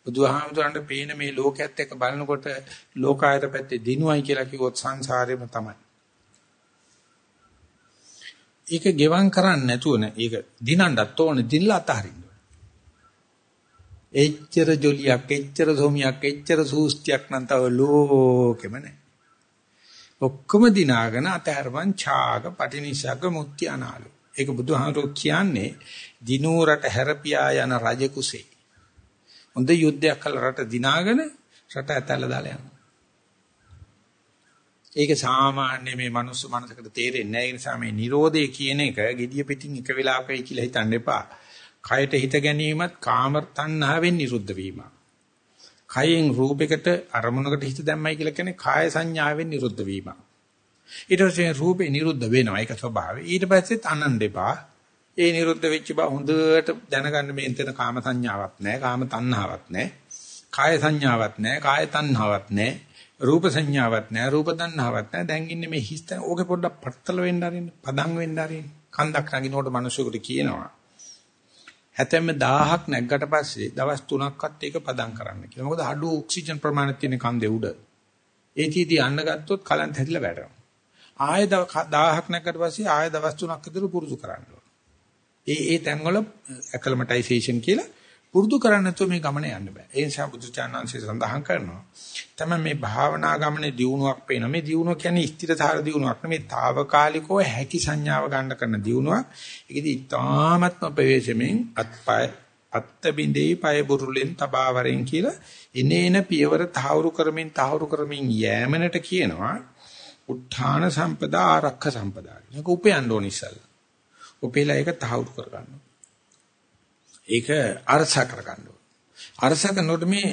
බුදුහාමුදුරන්ට පේන මේ ලෝකයේත් එක්ක බලනකොට ලෝකායත පැත්තේ දිනුවයි කියලා කිව්වොත් සංසාරෙම තමයි. ඒක ගෙවම් කරන්නේ නැතුව නේ. ඒක දිනන්නත් ඕනේ දිනලා අතහරින්න. එච්චර ජොලියක්, එච්චර සෝමියක්, එච්චර සූස්තියක් නම් තව ලෝකෙම නැහැ. ඔක්කොම දිනාගෙන අතහැරවන් ඡාග පටිනිසග්ග මුක්ති අනාලු. ඒක බුදුහාමුදුරුවෝ කියන්නේ දිනෝරට හැරපියා යන රජ කුසේ. හොඳ යුද්ධයක් කළ රට දිනාගෙන රට ඇතැල්ල දාලා යනවා. ඒක සාමාන්‍ය මේ මනුස්ස මනසකට තේරෙන්නේ නැහැ. ඒ නිසා මේ Nirodhe කියන එක gediya pitin එක වෙලාවකයි කියලා හිතන්න එපා. කයට හිත ගැනීමත් කාම තණ්හාවෙන් නිරුද්ධ වීම. කයෙන් රූපයකට අරමුණකට හිත දැම්මයි කියලා කියන්නේ කාය සංඥාවෙන් නිරුද්ධ වීම. ඊට පස්සේ රූපේ නිරුද්ධ වෙනවා ඒක ස්වභාවය. ඊට පස්සෙත් අනන්න එපා. ඒ නිරුද්ධ වෙච්ච බව හොඳට දැනගන්න මේ එතන කාම සංඥාවක් නැහැ, කාම තණ්හාවක් නැහැ. කාය සංඥාවක් නැහැ, කාය තණ්හාවක් නැහැ. රූප සංඥාවක් නැහැ, රූප තණ්හාවක් නැහැ. දැන් ඉන්නේ මේ හිස්ත ඕකේ පොඩ්ඩක් පත්තල වෙන්න ආරින්න, පදම් වෙන්න ආරින්න. කන්දක් නගිනකොට මිනිස්සුන්ට කියනවා හැතැම්ම 1000ක් නැග්ගට පස්සේ දවස් 3ක්වත් ඒක පදම් කරන්න කියලා. මොකද අඩු ඔක්සිජන් ප්‍රමාණයක් තියෙන කන්දේ උඩ. ඒ තීදී යන්න ගත්තොත් කලන්ත හැදිලා වැටෙනවා. ආයෙ 1000ක් නැග්ගට පස්සේ ආයෙ දවස් 3ක් විතර පුරුදු කරන්න ඒ ඒ තැන්වල ඇක්ලමටයිසේෂන් කියලා පුරුදු කරන්නේ නැතුව මේ ගමන යන්න බෑ. ඒ නිසා බුදුචානන්සේ සඳහන් කරනවා. තමයි මේ භාවනා ගමනේ දියුණුවක් පේන. මේ දියුණුව කියන්නේ ස්ථිරතර දියුණුවක් නෙමෙයි. తాවකාලිකව හැකි සංඥාව ගන්න කරන දියුණුවක්. ඒකදී ඊ타ත්ම ප්‍රවේශමෙන් අත්පය අත්ත බින්දේ පය බුරුලෙන් තබාවරෙන් කියලා ඉනේන පියවර තහවුරු කරමින් තහවුරු කරමින් යෑමනට කියනවා. උත්ථාන සම්පදා ආරක්ෂ සම්පදා. මේක උපයන්න ඕන ඉස්සල්ලා. උපේලා ඒක තහවුරු කරගන්නවා. ඒක අරස කරගන්න ඕන. අරස කරනකොට මේ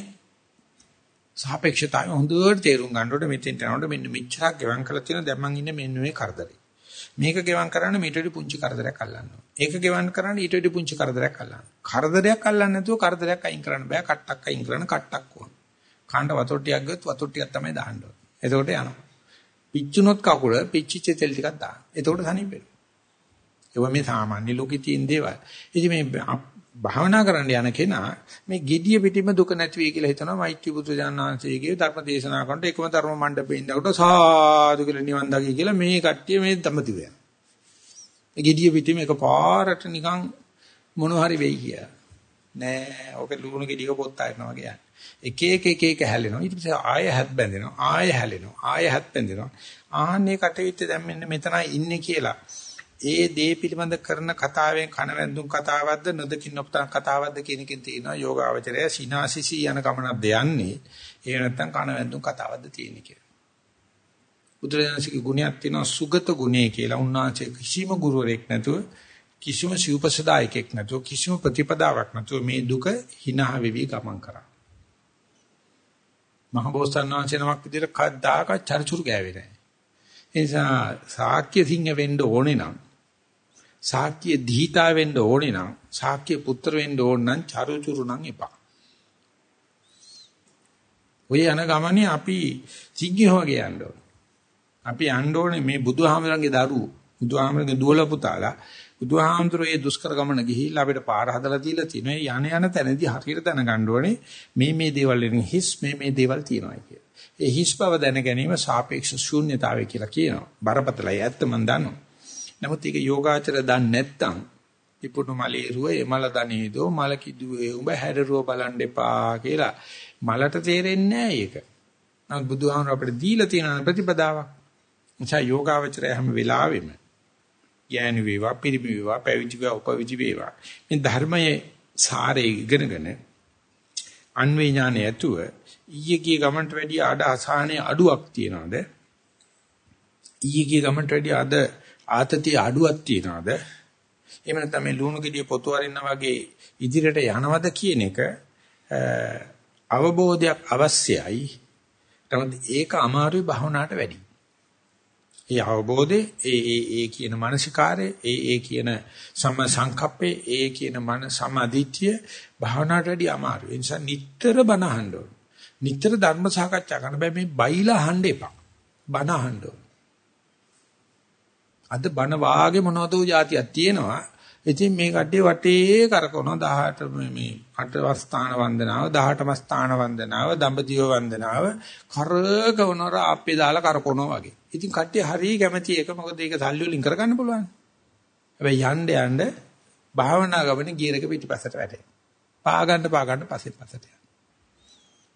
සාපේක්ෂතාවය හොඳට තේරුම් ගන්නකොට මෙතෙන් යනකොට මෙන්න මෙච්චරක් ගෙවම් කරලා තියෙනවා දැන් මං ඉන්නේ මෙන්න මේ කරදරේ. මේක ගෙවම් කරන්න මීට වඩා පුංචි කරදරයක් අල්ලන්නවා. ඒක ගෙවම් කරන්න ඊට වඩා පුංචි කරදරයක් අල්ලන්නවා. කරදරයක් අල්ලන්නේ නැතුව කරදරයක් අයින් කරන්න බෑ. කට්ටක් අයින් කරන්න කට්ටක් ඕන. කාණ්ඩ වතුර ටිකක් ගියොත් වතුර ටිකක් තමයි දාන්න ඕනේ. එතකොට යනවා. පිච්චුනොත් කකුල පිච්චිච්ච තෙල් ටිකක් දාන්න. එතකොට සනීපෙනවා. ඒවා මේ සාමාන්‍ය ලෝකේ තියෙන දේවල්. ඉතින් මේ භාවනා කරන්න යන කෙනා මේ gediya පිටිම දුක නැති වෙයි කියලා හිතනවා මෛත්‍රී බුදු දානංශයේ ධර්ම දේශනා කරනකොට එකම ධර්ම මණ්ඩපේ ඉඳකට සාදු කියලා නිවන් දකි කියලා මේ කට්ටිය මේ දමති වෙන. මේ gediya පිටිම එකපාරට නිකන් මොන හරි වෙයි කියලා. නෑ ඔක ලුණු ගෙඩියක පොත් ආයනවා වගේ එක එක එක එක හැලෙනවා ඊට පස්සේ ආය හැත් බැඳෙනවා ආය හැලෙනවා ආය හැත් බැඳෙනවා ආන්නේ කටවිත්ත දැන් මෙන්න මෙතනයි ඉන්නේ කියලා ඒ දේ පිළිබඳ කරන කතාවෙන් කනවැන්දුම් කතාවක්ද නොදකින් නොපතන කතාවක්ද කියන එකෙන් තියෙනවා යෝගාවචරය සිනාසිසි යන ගමනක් දෙයන්නේ ඒ නැත්තම් කනවැන්දුම් කතාවක්ද තියෙන්නේ කියලා. බුදුරජාණන්සේගේ ගුණයක් තියෙනවා සුගත ගුණය කියලා. උන්වහන්සේ කිසිම ගුරුවරයෙක් නැතුව කිසිම සිව්පසදායකෙක් නැතුව කිසිම ප්‍රතිපදාවක් නැතුව මේ දුක hina වෙවි ගමන් කරා. මහබෝසත්ණන් වහන්සේ නමක් විදිහට කද්දාක චරිචුරු ගෑවේ නැහැ. ඒ නිසා සාක්‍ය සිංහ වෙන්න ඕනේ නම් ශාක්‍ය දීතා වෙන්න ඕනේ නම් ශාක්‍ය පුත්‍ර වෙන්න ඕන නම් චරුචුරු නම් එපා. ඔය යන ගමනේ අපි සිංහව වගේ යන්න ඕනේ. අපි යන්න ඕනේ මේ බුදුහාමරන්ගේ දරුවෝ බුදුහාමරන්ගේ දුවල පුතාලා බුදුහාමතුරු මේ දුෂ්කර ගමන ගිහිල්ලා අපිට පාර හදලා දීලා තිනවා යන යන තැනදී හරියට දැනගන්න ඕනේ මේ මේ දේවල් වලින් හිස් මේ මේ දේවල් තියෙනවා කියලා. ඒ හිස් බව දැන ගැනීම සාපේක්ෂ ශූන්‍යතාවය කියලා කියනවා. බරපතලයි ඇත්ත මන් දන්නවා. නමුත් ඒක යෝගාචර දන්නේ නැත්නම් ඉපුණු මලේරුව එමල දනේදෝ මල කිදුවේ උඹ හැඩරුව බලන් එපා කියලා මලට තේරෙන්නේ නැහැ ඒක. නමුත් බුදුහාමර අපිට දීලා තියෙන ප්‍රතිපදාවක්. නිසා යෝගාචරය හැම වෙලාවෙම ඥාන වේවා, පිරිමි වේවා, පැවිදි වේවා, උපවිදි වේවා. මේ ධර්මයේ සාරේ ඉගෙනගෙන අන්වේ ඥානය ඇතුව ඊයේ ගිය ගමන්ට වැඩිය අඩ අසහනේ අඩුවක් තියනවාද? ඊයේ ගිය ගමන්ට වැඩිය අද ආතතිය අඩුවක් තියනවාද? එහෙම නැත්නම් මේ ලුණු ගෙඩිය පොතු වරින්න වගේ ඉදිරියට යනවද කියන එක අවබෝධයක් අවශ්‍යයි. නමුත් ඒක අමාරුයි භවනාට වැඩි. ඒ අවබෝධේ ඒ ඒ ඒ කියන මානසිකාරය ඒ ඒ කියන සම සංකප්පේ ඒ කියන මන සමාධිත්‍ය භවනාට වැඩි අමාරුයි. ඒ නිසා නිතර බණ අහන්න ඕන. නිතර ධර්ම සාකච්ඡා කරන්න බෑ මේ බයිලා අහන්න එපා. බණ අහන්න ඕන. අද බණ වාගේ මොනවදෝ જાතියක් තියෙනවා. ඉතින් මේ කඩේ වටේ කරකවනවා 18 මේ 8 ස්ථාන වන්දනාව 18ම ස්ථාන වන්දනාව දඹදිව වන්දනාව කරකවනර අපේ දාලා කරකවනවා වගේ. ඉතින් කට්ටිය හරිය කැමති ඒක මොකද ඒක සල්ලි වලින් කරගන්න පුළුවන්. හැබැයි යන්න යන්න භාවනා ගමනේ ගියරක පිටිපස්සට වැටේ. පා ගන්න පා ගන්න පස්සේ පස්සට යනවා.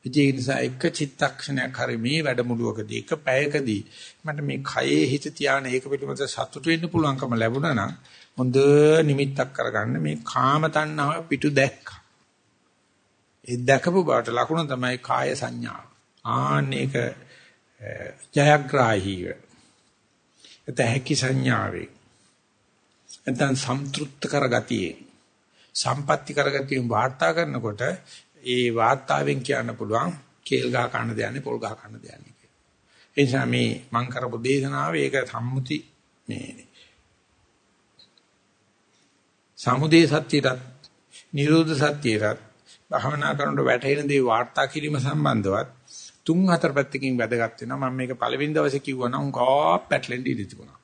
ඒ නිසා එක චිත්තක්ෂණයක් හරි මේ වැඩමුළුවකදී එක පැයකදී මට මේ කයේ හිත තියාන ඒක පිළිබඳ සතුටු වෙන්න පුළුවන්කම ලැබුණා නම් හොඳ නිමිත්තක් කරගන්න මේ කාම තණ්හාව පිටු දැක්කා. ඒ දැකපු බවට ලකුණ තමයි කාය සංඥාව. ආන්න ඒක ජයග්‍රාහීව. එත හැකි සංඥාවේ. එතන සම්තෘප්ත කරගතියේ සම්පatti කරගතියෙන් වාර්තා කරනකොට ඒ වාර්තාවෙන් කියන්න පුළුවන් කේල් ගහ කන්න දෙන්නේ පොල් ගහ කන්න දෙන්නේ කියලා. ඒ නිසා මේ මම කරපු දේශනාව ඒක සම්මුති මේ සමුදේ සත්‍යයටත් නිරෝධ සත්‍යයටත් භවනා කරනකොට වැටහෙන දේ වාර්තා කිරීම සම්බන්ධවත් තුන් හතර පැත්තකින් වැදගත් වෙනවා මම මේක පළවෙනි දවසේ කිව්වා නම් කා පැටලෙන්න ඉඩ තිබුණා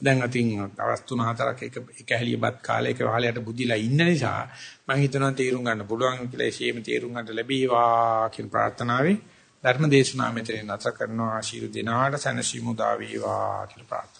දැන් අතින් දවස් තුන හතරක් එක එක හැලියපත් කාලේ එක වහලයට බුදිලා ඉන්න නිසා මම හිතනවා තීරුම් ගන්න පුළුවන් කියලා ඒෂේම තීරුම් ගන්න ලැබීවා කියන ප්‍රාර්ථනාවෙන් ධර්ම දේශනාව මෙතන නැතර කරනවා. ආශිර්වාද දිනාට සනසිමුදා වේවා කියලා ප්‍රාර්ථනා